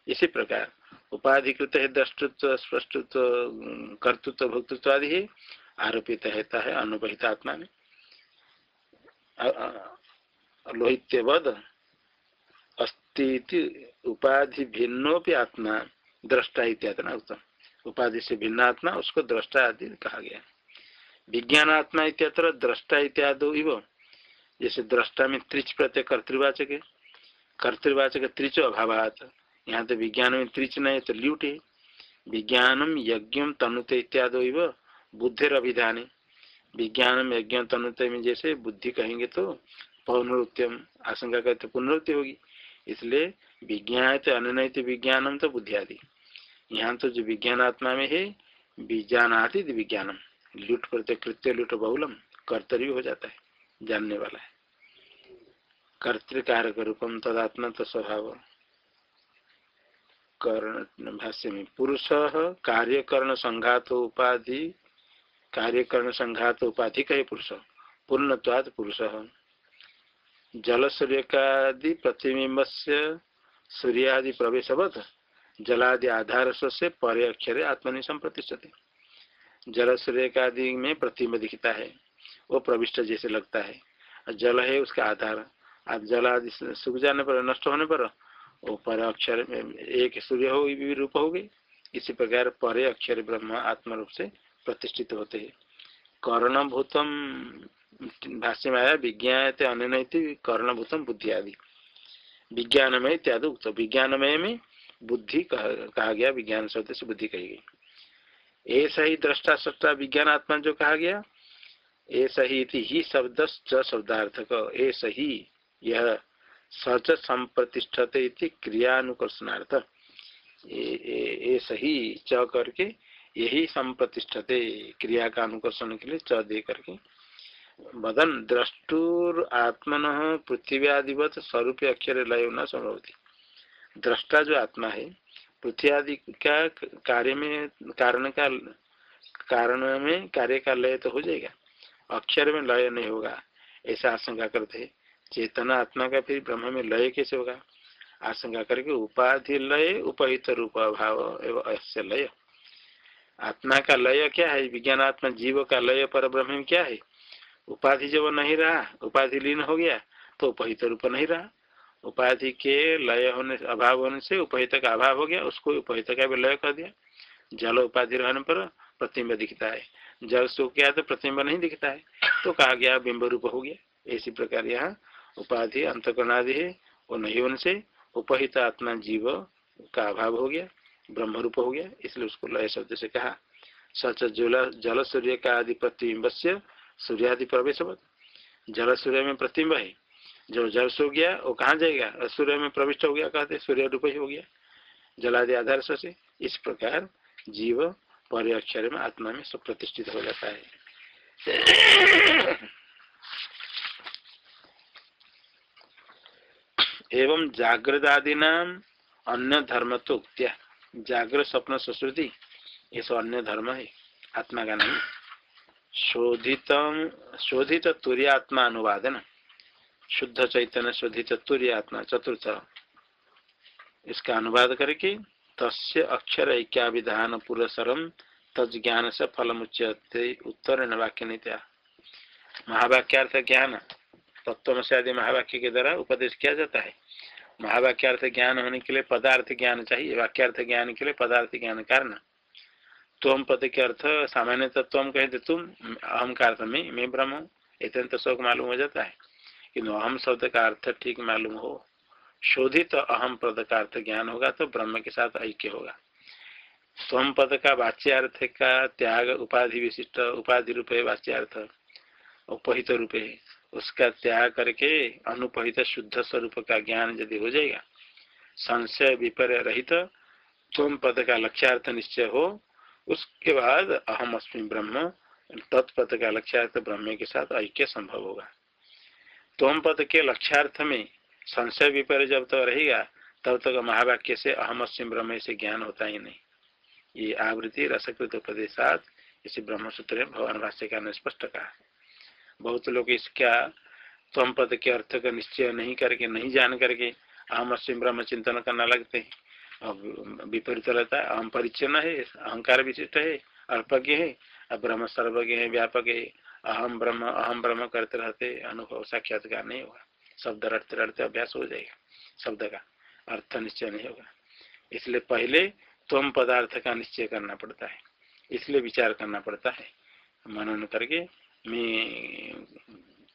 इसी प्रकार, उपाधिकृत है, दृष्टत्व, स्पष्टत्व, कर्तृत्व, भोक्तृत्व आदि है आरोपित रहता है अनुपहित आत्मा में। लोहित्यवद अस्ती उपाधि भिन्नोपि आत्मा, दृष्टा इत्यादि उत्तम। उपाधि से भिन्न आत्मा उसको दृष्टा आदि कहा गया। विज्ञान आत्मा इत्यत्र दृष्टा इत्यादि जैसे दृष्टा में त्रिच प्रत्यय कर्तृवाचक है। कर्तृवाचक त्रिच अभाव यहाँ तो विज्ञान में त्रिच नहीं तो ल्यूट है। विज्ञानम यज्ञ तनुते इत्यादि बुद्धिर अभिधान। विज्ञानम यज्ञ तनुते में जैसे बुद्धि कहेंगे तो पुनरुत्यम, आशंका करते पुनरुत्ति होगी। इसलिए विज्ञान तो अनैत विज्ञानम तो बुद्धि आदि यहाँ तो जो विज्ञान आत्मा में है, बीजानाति विज्ञानम। लुट करते कृत्य, लुट बहुलम, कर्तव्य हो जाता है, जानने वाला है। कर्तिकारक रूपम तदात्मा तो स्वभाव। कर्ण, भाष्य में, पुरुष कार्यकरण संघात उपाधि, कार्यकरण संघात उपाधि कहे पुरुष। पूर्णत्वाद पुरुष। जल सूर्य का प्रतिबिंब से सूर्यादि प्रवेशवत। जलादि आधार से परे अक्षर आत्मनि संप्रतिष्ठते जल आदि में प्रतिबिंब दिखता है, वो प्रविष्ट जैसे लगता है। जल है उसका आधार। आप जल आदि सूख जाने पर, नष्ट होने पर, वो पर अक्षर एक सूर्य हो भी रूप हो गई। इसी प्रकार परे अक्षर ब्रह्म आत्म रूप से प्रतिष्ठित होते है। कर्णभूतम, भाष्य में आया विज्ञान अनैति कर्णभूतम बुद्धि आदि। विज्ञानमय इत्यादि उक्त। विज्ञानमय में बुद्धि कहा गया, विज्ञान शब्द से बुद्धि कही गई। ऐसा ही दृष्टा सष्टा विज्ञान आत्मा जो कहा गया ऐसा ही ही शब्द शब्दार्थक ऐसा ही यह सच संप्रतिष्ठते क्रियानुकर्षणार्थ। ऐसा ही च करके यही संप्रतिष्ठते, क्रिया का अनुकर्षण के लिए च दे करके। वदन द्रष्टुर आत्मन पृथ्वी आदिवत स्वरूप अक्षर लय न संभवती। दृष्टा जो आत्मा है, पृथ्वी आदि का कार्य में, कारण का, कारण में कार्य का लय तो हो जाएगा। अक्षर में लय नहीं होगा, ऐसा आशंका करते चेतना आत्मा का फिर ब्रह्म में लय कैसे होगा? आशंका करके उपाधि लय, उपहित रूप अभाव एवं अस्य लय। आत्मा का लय क्या है? विज्ञान आत्मा जीव का लय पर ब्रह्म क्या है? उपाधि जब नहीं रहा, उपाधि लीन हो गया तो उपहित रूप नहीं रहा। उपाधि के लय होने, अभाव होने से उपहित का अभाव हो गया, उसको उपहित का भी लय कर दिया। जल उपाधि रहने पर प्रतिम्ब दिखता है। जल सूख गया तो प्रतिम्ब नहीं दिखता है। तो कहा गया, बिंब रूप हो गया। इसी प्रकार यहाँ उपाधि, अंतकरणादि है, वो नहीं होने से उपहित आत्मा जीव का अभाव हो गया, ब्रह्म रूप हो गया, इसलिए उसको लय शब्द से कहा। सच जल सूर्य का आदि प्रतिबिंब से सूर्यादि प्रवेश जल सूर्य में प्रतिम्ब है। जो जल सो गया, वो कहाँ जाएगा? सूर्य में प्रविष्ट हो गया, कहते सूर्य रूप ही हो गया। जलादि आधार से इस प्रकार जीव पर अक्षर में आत्मा में सब प्रतिष्ठित हो जाता है। एवं जागृत आदि नाम अन्य धर्म तो उक्त्या जागृत स्वप्न सुश्रुति, ये सब अन्य धर्म है, आत्मा का नहीं शोधित शोधित तुर्य आत्मा अनुवादन शुद्ध चैतन्य शुद्धि चतुर्य आत्मा चतुर्थ। इसका अनुवाद करके तस्य अक्षर ऐक्या विधान पुरसरम तज ज्ञान से फल मुच्यते उत्तर वाक्य नीत्या महावाक्यार्थ ज्ञान तत्व से आदि महावाक्य के द्वारा उपदेश किया जाता है। महावाक्यार्थ ज्ञान होने के लिए पदार्थ ज्ञान चाहिए, वाक्यार्थ ज्ञान के लिए पदार्थ ज्ञान कारण। तुम पद के अर्थ सामान्य तत्व कहते तुम अहम का अर्थ में, मैं ब्रह्म इतने तो शोक मालूम हो जाता है। किन्तु अहम शब्द का अर्थ ठीक मालूम हो, शोधित तो अहम पद का अर्थ ज्ञान होगा तो ब्रह्म के साथ ऐक्य होगा। स्वम पद का वाच्यार्थ का त्याग उपाधि विशिष्ट, उपाधि रूपे वाच्यार्थ, उपहित रूपे, उसका त्याग करके अनुपहित शुद्ध स्वरूप का ज्ञान यदि हो जाएगा, संशय विपर्य रहित तुम पद का लक्ष्यार्थ निश्चय हो, उसके बाद अहम अस्मि ब्रह्म, तत्पद का लक्ष्यार्थ ब्रह्म के साथ ऐक्य संभव होगा। तुम पद के लक्ष्यार्थ में संशय विपर्य जब तक तो रहेगा, तब तक तो महावाक्य से अहम अस्म ब्रह्म से ज्ञान होता ही नहीं। ये आवृत्ति रसकृत उपदेशात, इसी ब्रह्म सूत्र भगवान भाष्य का स्पष्ट कहा। बहुत लोग इसका तम पद के अर्थ का निश्चय नहीं करके, नहीं जान करके अहम अस्म ब्रह्म चिंतन करना लगते हैं। अब विपरीत रहता है अहम परिचय है, अहंकार विशिष्ट है, अल्पज्ञ है, अब ब्रह्म सर्वज्ञ है, व्यापक है अहम ब्रह्म अहम ब्रह्म करते रहते, अनुभव साक्षात्कार नहीं होगा। शब्द रटते रटते अभ्यास हो जाएगा, शब्द का अर्थ निश्चय नहीं होगा। इसलिए पहले तुम पदार्थ का निश्चय करना पड़ता है। इसलिए विचार करना पड़ता है। मनन करके मैं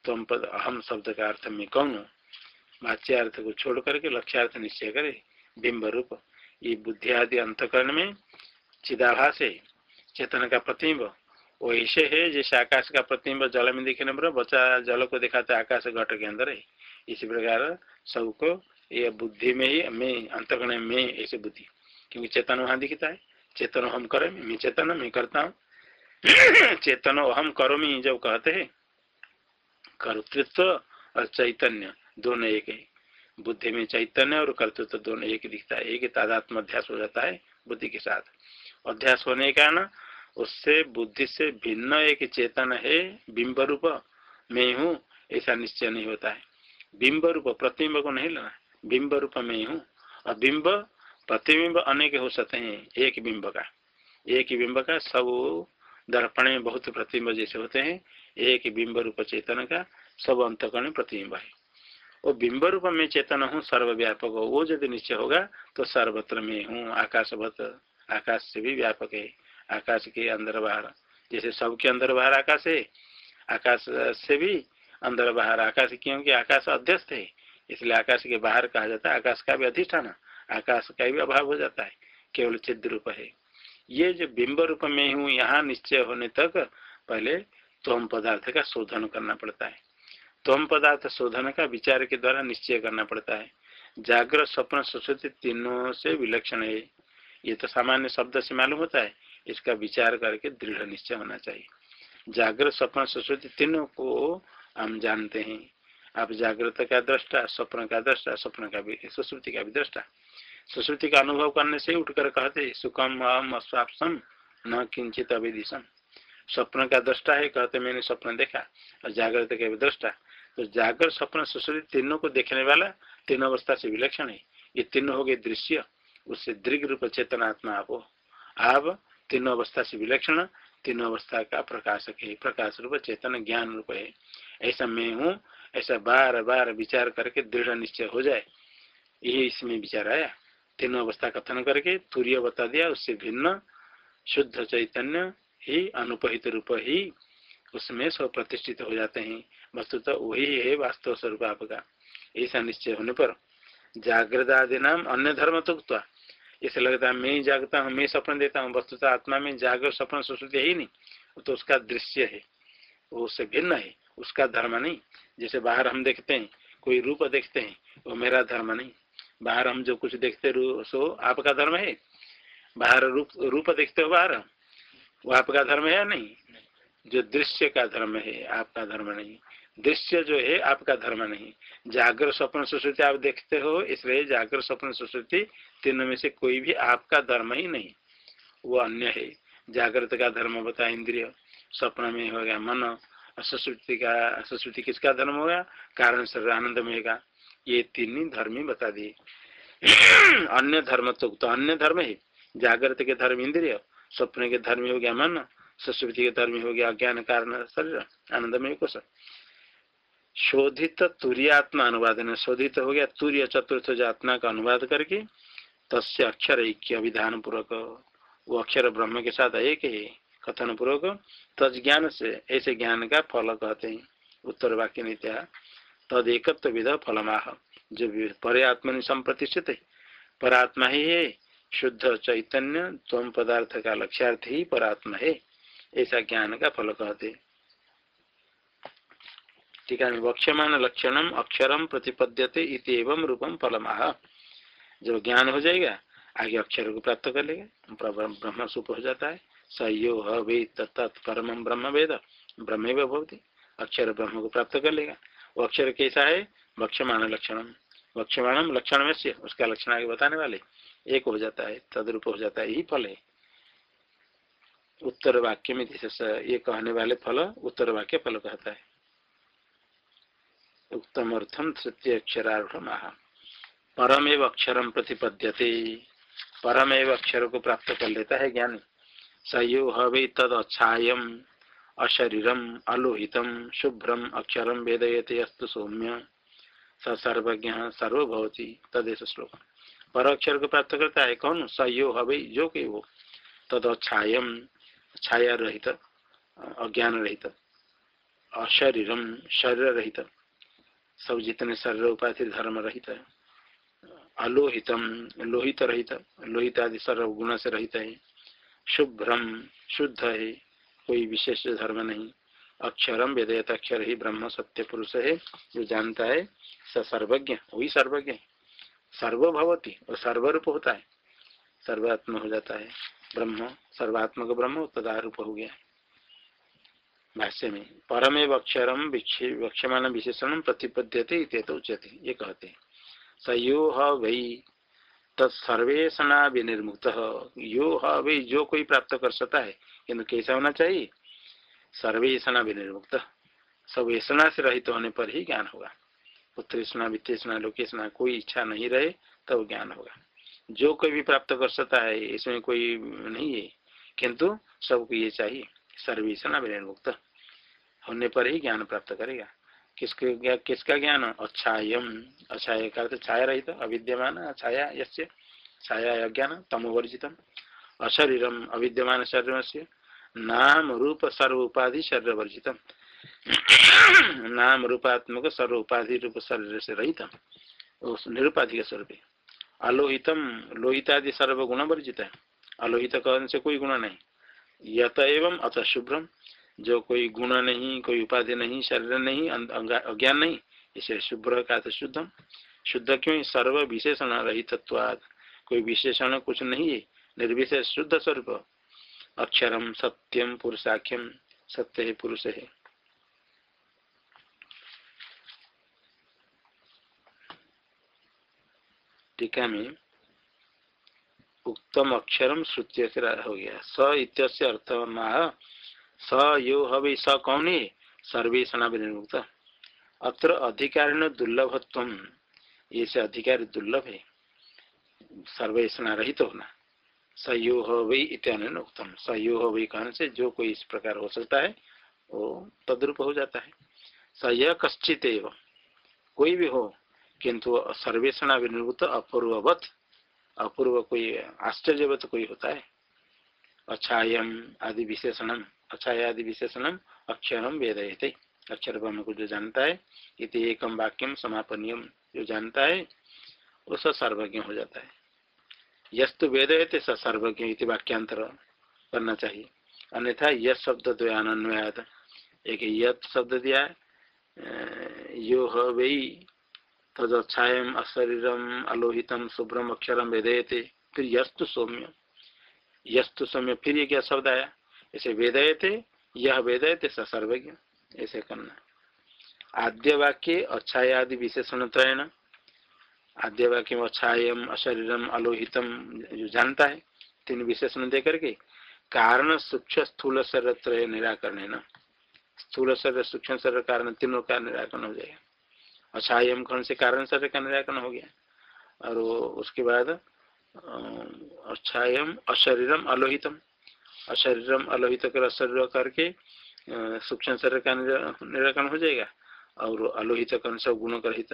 तुम पद, अहम शब्द का अर्थ में कौन हूँ वाच्यार्थ को छोड़ करके लक्ष्यार्थ निश्चय करे, बिंब रूप। ये बुद्धि आदि अंतकरण में चिदाभास है, चेतन का प्रतिम्ब वो ऐसे है, जैसे आकाश का प्रतिम्ब जल में दिखने पर बच्चा जल को दिखाता है आकाश घट के अंदर है। इसी प्रकार सबको ये बुद्धि में ही, मैं अंतकरण में ऐसे बुद्धि। क्योंकि चेतन वहाँ दिखता है। चेतन हम करें, मैं चेतन, मैं करता हूँ। चेतन हम करो मी जब कहते हैं। कर्तृत्व और चैतन्य दोनों एक है। बुद्धि में चैतन्य और कर्तृत्व दोनों एक दिखता है। एक तादात्म अध्यास हो जाता है बुद्धि के साथ। अध्यास होने के कारण उससे बुद्धि से भिन्न एक चेतन है बिंब रूप मैं हूँ, ऐसा निश्चय नहीं होता है। बिंब रूप प्रतिबिंब को नहीं लेना बिंब रूप में हूँ। और बिंब, प्रतिबिंब अनेक हो सकते हैं, एक बिंब का। एक बिंब का सब दर्पण में बहुत प्रतिबिंब जैसे होते हैं, एक बिंब रूप चेतन का सब अंतकरण प्रतिबिंब है। वो बिंब रूप में चेतन हूँ, सर्वव्यापक हो। वो यदि निश्चय होगा तो सर्वत्र में हूँ। आकाशवत, आकाश से भी व्यापक है। आकाश के अंदर बाहर। जैसे सबके अंदर बाहर आकाश है, आकाश से भी अंदर बाहर। आकाश क्योंकि आकाश अध्यस्त है, इसलिए आकाश के बाहर कहा जाता है, आकाश का भी अधिष्ठान, आकाश का भी अभाव हो जाता है, केवल चिद्र रूप है। ये जो बिंब रूप में हूँ, यहाँ निश्चय होने तक पहले तोम पदार्थ का शोधन करना पड़ता है। तोम पदार्थ शोधन का विचार के द्वारा निश्चय करना पड़ता है। जागृत स्वप्न सुश्रुति तीनों से विलक्षण है। ये तो सामान्य शब्द से मालूम होता है इसका विचार करके दृढ़ निश्चय होना चाहिए। जागृत स्वप्न सुश्रुति तीनों को हम जानते हैं। आप जागृत का दृष्टा, स्वप्न का दृष्टा, स्वप्न का भी, सुश्रुति का भी दृष्टा। सुश्रुति का अनुभव करने से उठकर कहते, सुखम अस्वापसम न किंचित अभिदिशम स्वप्न का दृष्टा है, कहते, मैंने स्वप्न देखा और जागृत का भी दृष्टा। तो जागर स्वप्न, सुश्रुति तीनों को देखने वाला तीनों अवस्था से विलक्षण है। ये तीनों हो गए दृश्य। उससे दीर्घ रूप चेतनात्मा आप आप तीनों अवस्था से विलक्षण, तीनों अवस्था का प्रकाशक है, प्रकाश रूप, चेतन, ज्ञान रूप है। ऐसा मैं हूँ, ऐसा बार बार विचार करके दृढ़ निश्चय हो जाए। यही इसमें विचार आया। तीनों अवस्था कथन करके तूर्य बता दिया, उससे भिन्न, शुद्ध चैतन्य ही अनुपहित रूप ही उसमें स्व प्रतिष्ठित हो जाते हैं। वस्तु तो वही है वास्तव स्वरूप आपका। ऐसा निश्चय होने पर जागृत आदि नाम अन्य धर्म तो इसे लगता है, मैं ही जागता हूँ, मैं सपन देता हूँ, वस्तु तो आत्मा में जागर सपन सुश्रुति है ही नहीं। तो उसका दृश्य है, वो उससे भिन्न है, उसका धर्म नहीं। जैसे बाहर हम देखते हैं, कोई रूप देखते हैं, वो मेरा धर्म नहीं। बाहर हम जो कुछ देखते सो आपका धर्म है। बाहर रूप रूप देखते हो बाहर? वो आपका धर्म है या नहीं? जो दृश्य का धर्म है, आपका धर्म नहीं। दृश्य जो है आपका धर्म नहीं। जागर स्वप्न सुश्रुति आप देखते हो इसलिए जागर स्वप्न सुश्रुति तीनों में से कोई भी आपका धर्म ही नहीं। वो अन्य है। जागृत का धर्म बता इंद्रिय। स्वप्न में हो गया मन। सुश्रुति का सुश्रुति किसका धर्म होगा? कारण शरीर आनंद में होगा। ये तीन ही धर्म ही बता दिए। अन्य धर्म तो, तो अन्य धर्म है। जागृत के धर्म इंद्रिय स्वप्न के धर्म हो गया मन। सुश्रुति के धर्म हो गया अज्ञान कारण शरीर। आनंद में कुछ शोधित तुरियात्मा अनुवाद ने, शोधित हो गया तूर्य चतुर्थ आत्मा का अनुवाद करके, तस्य अक्षर ऐक्य विधान पूर्वक वो अक्षर ब्रह्म के साथ एक है कथन पूर्वक तज ज्ञान से ऐसे ज्ञान का फल कहते हैं। उत्तर वाक्य नित्या तद एकत्व विध फलमाह। जो पर आत्मा संप्रतिष्ठित है, परात्मा ही है, शुद्ध चैतन्य तम पदार्थ का लक्ष्यार्थ ही परात्मा है, ऐसा ज्ञान का फल कहते है वक्ष्यमान लक्षणम अक्षरम प्रतिपद्यते एवं रूपम फलमाह जब ज्ञान हो जाएगा, आगे अक्षर को प्राप्त कर लेगा, ब्रह्म सुप हो जाता है। सयो वे तत्म ब्रह्म वेद ब्रह्म भवती। अक्षर ब्रह्म को प्राप्त कर लेगा। वो अक्षर कैसा है? वक्षमाण लक्षणम। वक्षमाणम लक्षण में से उसका लक्षण आगे बताने वाले। एक हो जाता है, तदरूप हो जाता है, यही फल है। उत्तर वाक्य में जैसे ये कहने वाले फल उत्तर वाक्य फल कहता है। उत्तम अर्थम तृतीय अक्षरारूढ़ महा परमेव अक्षरम प्रतिपद्यते। परमेव अक्षर को प्राप्त कर लेता है ज्ञानी। सयो हवे तद अच्छायम अशरीरम अलोहितम शुभ्रम अक्षरम वेदयते, अस्तु सौम्य। स सर्वज्ञ सर्वभवती तदेश श्लोक पर अक्षर को प्राप्त करता है कौन? सयो हवे जो के वो तद अच्छायम छाया रहित अज्ञान रहित अशरीरम शरीर रहित सब जितने शरीर उपाधि धर्म रहित है, अलोहितम, लोहित रहित लोहित आदि सर्व गुण से रहित है, शुभ्रम, शुद्ध है, कोई विशेष धर्म नहीं। अक्षरम वेदयत, अक्षर ही ब्रह्म सत्य पुरुष है, जो जानता है, स सर्वज्ञ, वही सर्वज्ञ। सर्वभवती और सर्वरूप होता है, सर्वात्म हो जाता है। ब्रह्म, सर्वात्मक ब्रह्म, तदारूप हो गया। भाष्य में परमेव अक्षरम वक्षमान विशेषण प्रतिपद्यते उच्यते, ये कहते सयो वही तत्सर्वेशना विनिर्मुक्त यो हवे जो कोई प्राप्त कर सकता है किन्तु कैसा होना चाहिए? सर्वेशना विनिर्मुक्त सब ऐसा से रहित होने पर ही ज्ञान होगा। उत्तरेषणा, वित्तेषणा लोकेशना कोई इच्छा नहीं रहे, तब तो ज्ञान होगा। जो कोई भी प्राप्त कर सकता है, इसमें कोई नहीं है। किंतु सबको ये चाहिए। सर्वेशना विनिर्मुक्त होने पर ही ज्ञान प्राप्त करेगा। किसके किसका ज्ञान? अच्छायम अछाया का छाया रहित अविद्यमान, छाया, यस्य। छाया अज्ञान, तमोवर्जितम। अशरीरम अविद्यमान शरीर से नाम रूप सर्व उपाधि शरीर वर्जितम नाम रूपात्मक सर्व उपाधि रूप शरीर से रहित निरुपाधिक स्वरूप। अलोहितम, लोहितादि सर्व गुण वर्जित है अलोहित कहने से कोई गुण नहीं। यत एवं अत शुभ्रम। जो कोई गुण नहीं, कोई उपाधि नहीं, शरीर नहीं अज्ञान नहीं, इसे शुभ्र का शुद्धम। शुद्ध क्यों? सर्व विशेषण रहित कोई विशेषण कुछ नहीं है, निर्विशेष शुद्ध स्वरूप। अक्षरम सत्यम पुरुषाख्यम, सत्य है, पुरुष है। टीका में उत्तम अक्षरम श्रुत्य हो गया। स इत्यस्य अर्थ माह स यो हवे, स कौन? है सर्वेशना विनिर्मुक्त अत्र अधिकारी दुर्लभत्व। ये से अधिकारी दुर्लभ। है सर्वेशना रहित तो होना सयो वही इत्यान उत्तम स सयो वही कहने से जो कोई इस प्रकार हो सकता है, वो तद्रुप हो जाता है। स कश्चित एवं कोई भी हो, किंतु सर्वेक्षणा विनिर्भूत अपूर्ववत अपूर्व कोई आश्चर्यवत कोई होता है। अच्छायम आदि विशेषणम अच्छाया आदि विशेषणम अक्षरम वेद अक्षर ब्रह्म को जो जानता है, इति एकम वाक्यम समापनियम जो जानता है, वो सर्वज्ञ हो जाता है। यस्तु वेद है स सर्वज्ञ वाक्यांतर करना चाहिए। अन्यथा यश शब्द द्वयान्वयात एक यथ शब्द दिया यो वही तदच्छाएम अशरीरम अलोहितम शुभ्रम अक्षरम वेदयते। फिर यस्तु सौम्य। यस्तु सौम्य, फिर ये क्या शब्द आया? ऐसे वेदयते, यह वेदयते सर्वज्ञ। ऐसे करना। आद्य वाक्य अच्छायादि विशेषण त्रयण आद्य वाक्य में अच्छायम, अशरीरम, अलोहितम, जो जानता है, तीन विशेषण दे करके, कारण सूक्ष्म स्थूल शरीर त्रय निराकरण स्थूल शरीर, सूक्ष्म शरीर कारण तीनों का निराकरण हो जाएगा। अछायम खंड से कारण शरीर का निराकरण हो गया। और उसके बाद अच्छायम अशरीरम, अलोहितम। अशरीरम, अलोहित कर शरीर करके सूक्ष्म शरीर का निराकरण हो जाएगा। और अलोहित कर्ण सब गुण रहित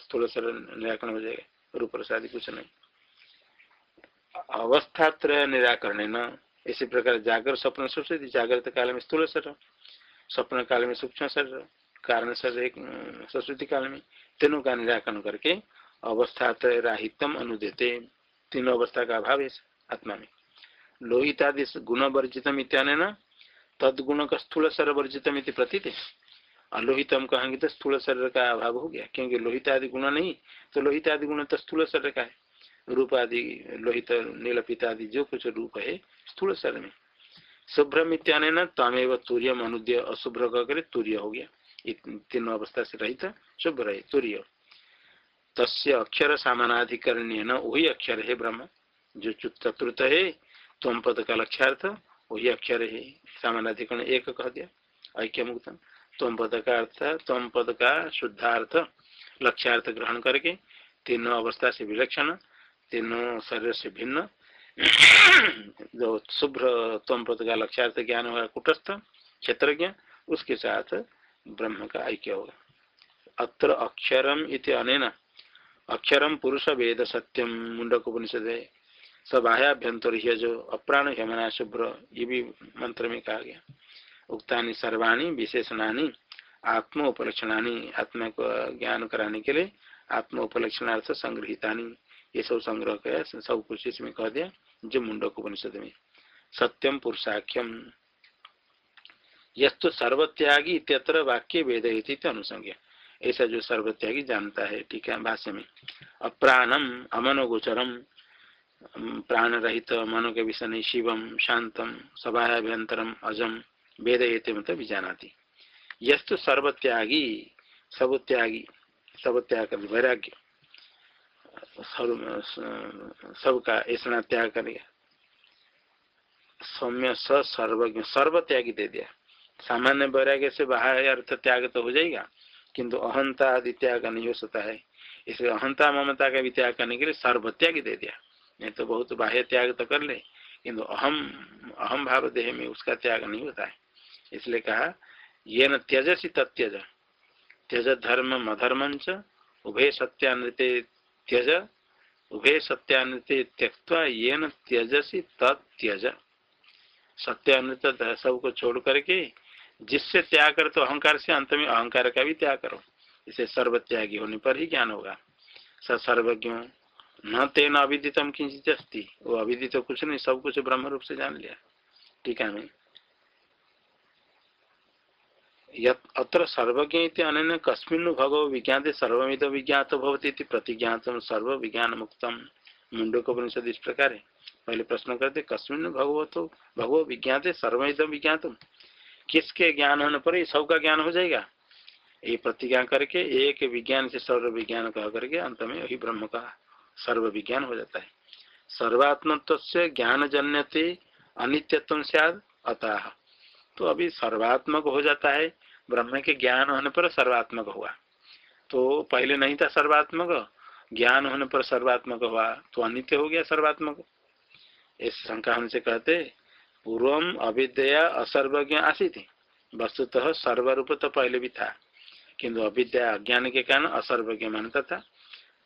स्थूल शरीर निराकरण हो जाएगा। रूप प्रसाद कुछ नहीं। अवस्था त्रय निराकरण न इसी प्रकार जागर स्वप्न सुश्रुति जागृत काल में स्थूल शरीर, स्वप्न काल में सूक्ष्म शरीर। कारण सरस्वती काल में तीनों का निराकरण करके अवस्था राहित्यम अनुदेते। तीनों अवस्था का अभाव है आत्मा में। लोहितादि गुण वर्जितम इत्यान न, तदगुण का स्थूल शरीर वर्जितम प्रतीत है। अलोहितम कहेंगे तो स्थूल शरीर का अभाव हो गया, क्योंकि लोहित आदि गुण नहीं तो लोहित आदि गुण तो स्थूल शरीर का है। रूप आदि लोहित नीलपित आदि जो कुछ रूप है, स्थूल शरीर में। शुभ्रम इत्यान तमेव तूर्य अनुद्य अशुभ्र कहकर तूर्य हो गया। तीनों अवस्था से रहित शुभ रहे, सूर्य। तस्य अक्षर सामानाधिकरण न वही अक्षर है ब्रह्म, जो चतुर्थ है तम पद का लक्ष्यार्थ वही अक्षर है, सामानाधिकरण एक कह दिया ऐक्य मुक्त तम पद का अर्थ तम पद का शुद्धार्थ, लक्ष्यार्थ ग्रहण करके, तीनों अवस्था से विलक्षण, तीनों शरीर से भिन्न। जो शुभ्र तम पद का लक्ष्यार्थ ज्ञान हुआ, कुटस्थ, क्षेत्रज्ञ, उसके साथ ब्रह्म का ऐक्य होगा? अत्र अक्षरम इति अनेन। अक्षरम पुरुष वेद सत्यम मुंडक उपनिषद है सब आयाभ्यंतर जो अप्राण यमना शुभ्र, ये भी मंत्र में कहा गया। उक्ता सर्वाणी विशेषणानी, आत्म उपलक्षणानी, आत्मा को ज्ञान कराने के लिए, आत्म उपलक्षणार्थ संग्रहिता ये सब संग्रह किया, सब कुछ इसमें कह दिया, जो मुंडक उपनिषद में। सत्यम पुरुषाख्यम यस्तु सर्वत्यागी इत्यत्र वाक्य वेद अनुसंज्ञा। ऐसा जो सर्वत्यागी जानता है, ठीक है, भाष्य में। अप्राणम, अमनोगोचरम प्राण रहित मनो के विषय नहीं शिवम शांतम सभाभ्यंतरम अजम वेद मत भी जानाती यस्तु सर्वत्यागी सब त्यागी सब त्याग कर वैराग्य सबका ऐसा त्याग करेगा सौम्य सर्वज्ञ सर्व त्यागी दे दिया। सामान्य वैराग्य से बाहर अर्थ त्याग तो हो जाएगा, किंतु अहंता आदि त्याग नहीं हो सकता है। इसलिए अहंता ममता का भी त्याग करने के लिए सर्वत्याग दे दिया। नहीं तो बहुत बाह्य त्याग तो कर ले, किंतु अहम अहम भाव देह में उसका त्याग नहीं होता है। इसलिए कहा ये न त्यजसी तत्यज, त्यज धर्म अधर्म उभय सत्यानृत त्यज उभय सत्यानृत त्यक्ता ये न त्यजसी तत्यज। सत्यानृत सबको छोड़ करके जिससे त्याग कर तो अहंकार से अंत में अहंकार का भी त्याग करो। इसे सर्व त्यागी होने पर ही ज्ञान होगा। स सर्वज्ञ न तेन अविदितम किंचित अस्ती। वो अविदित तो कुछ नहीं, सब कुछ ब्रह्म रूप से जान लिया। ठीक है अत्र सर्वज्ञ अन्य कस्मिन भगव विज्ञाते सर्विद विज्ञात भवती प्रतिज्ञात सर्व विज्ञान मुक्तम मुंडो परिषद इस प्रकार। है पहले प्रश्न करते कस्मिन भगवतो, भगवो विज्ञाते सर्विद विज्ञातम? किसके ज्ञान होने पर सबका ज्ञान हो जाएगा? ये प्रतिज्ञा करके, एक विज्ञान से सर्व विज्ञान कह करके, अंत में वही ब्रह्म का सर्व विज्ञान हो जाता है। सर्वात्मत्व से ज्ञान जन्यते अनित्यत्व सद अतः। तो अभी सर्वात्मक हो जाता है, ब्रह्म के ज्ञान होने पर सर्वात्मक हुआ। तो पहले नहीं था सर्वात्मक, ज्ञान होने पर सर्वात्मक हुआ तो अनित्य हो गया सर्वात्मक। इस शंका हमसे कहते पूर्वम अविद्या असर्वज्ञ आसी थी वस्तुतः सर्वरूप तो पहले भी था किंतु अविद्या अज्ञान के कारण असर्वज्ञ मानता था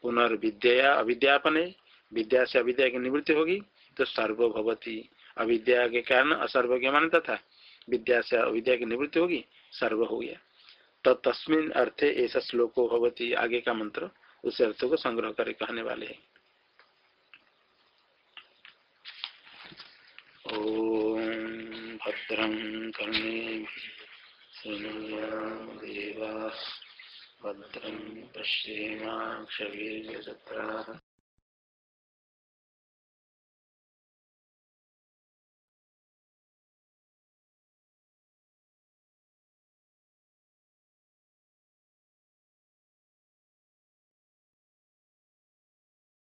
पुनर्विद्या अविद्यापन है विद्या से अविद्या की निवृत्ति होगी तो सर्वभवती अविद्या के कारण असर्वज्ञ मानता था विद्या से अविद्या की निवृत्ति होगी, सर्व हो गया। तो तस्मिन अर्थे ऐसा श्लोको भवती, आगे का मंत्र, उस अर्थ को संग्रह कर कहने वाले हैं। ओम भद्रं कर्णे देवा भद्रं पश्येमाक्षवीर्यजत्राः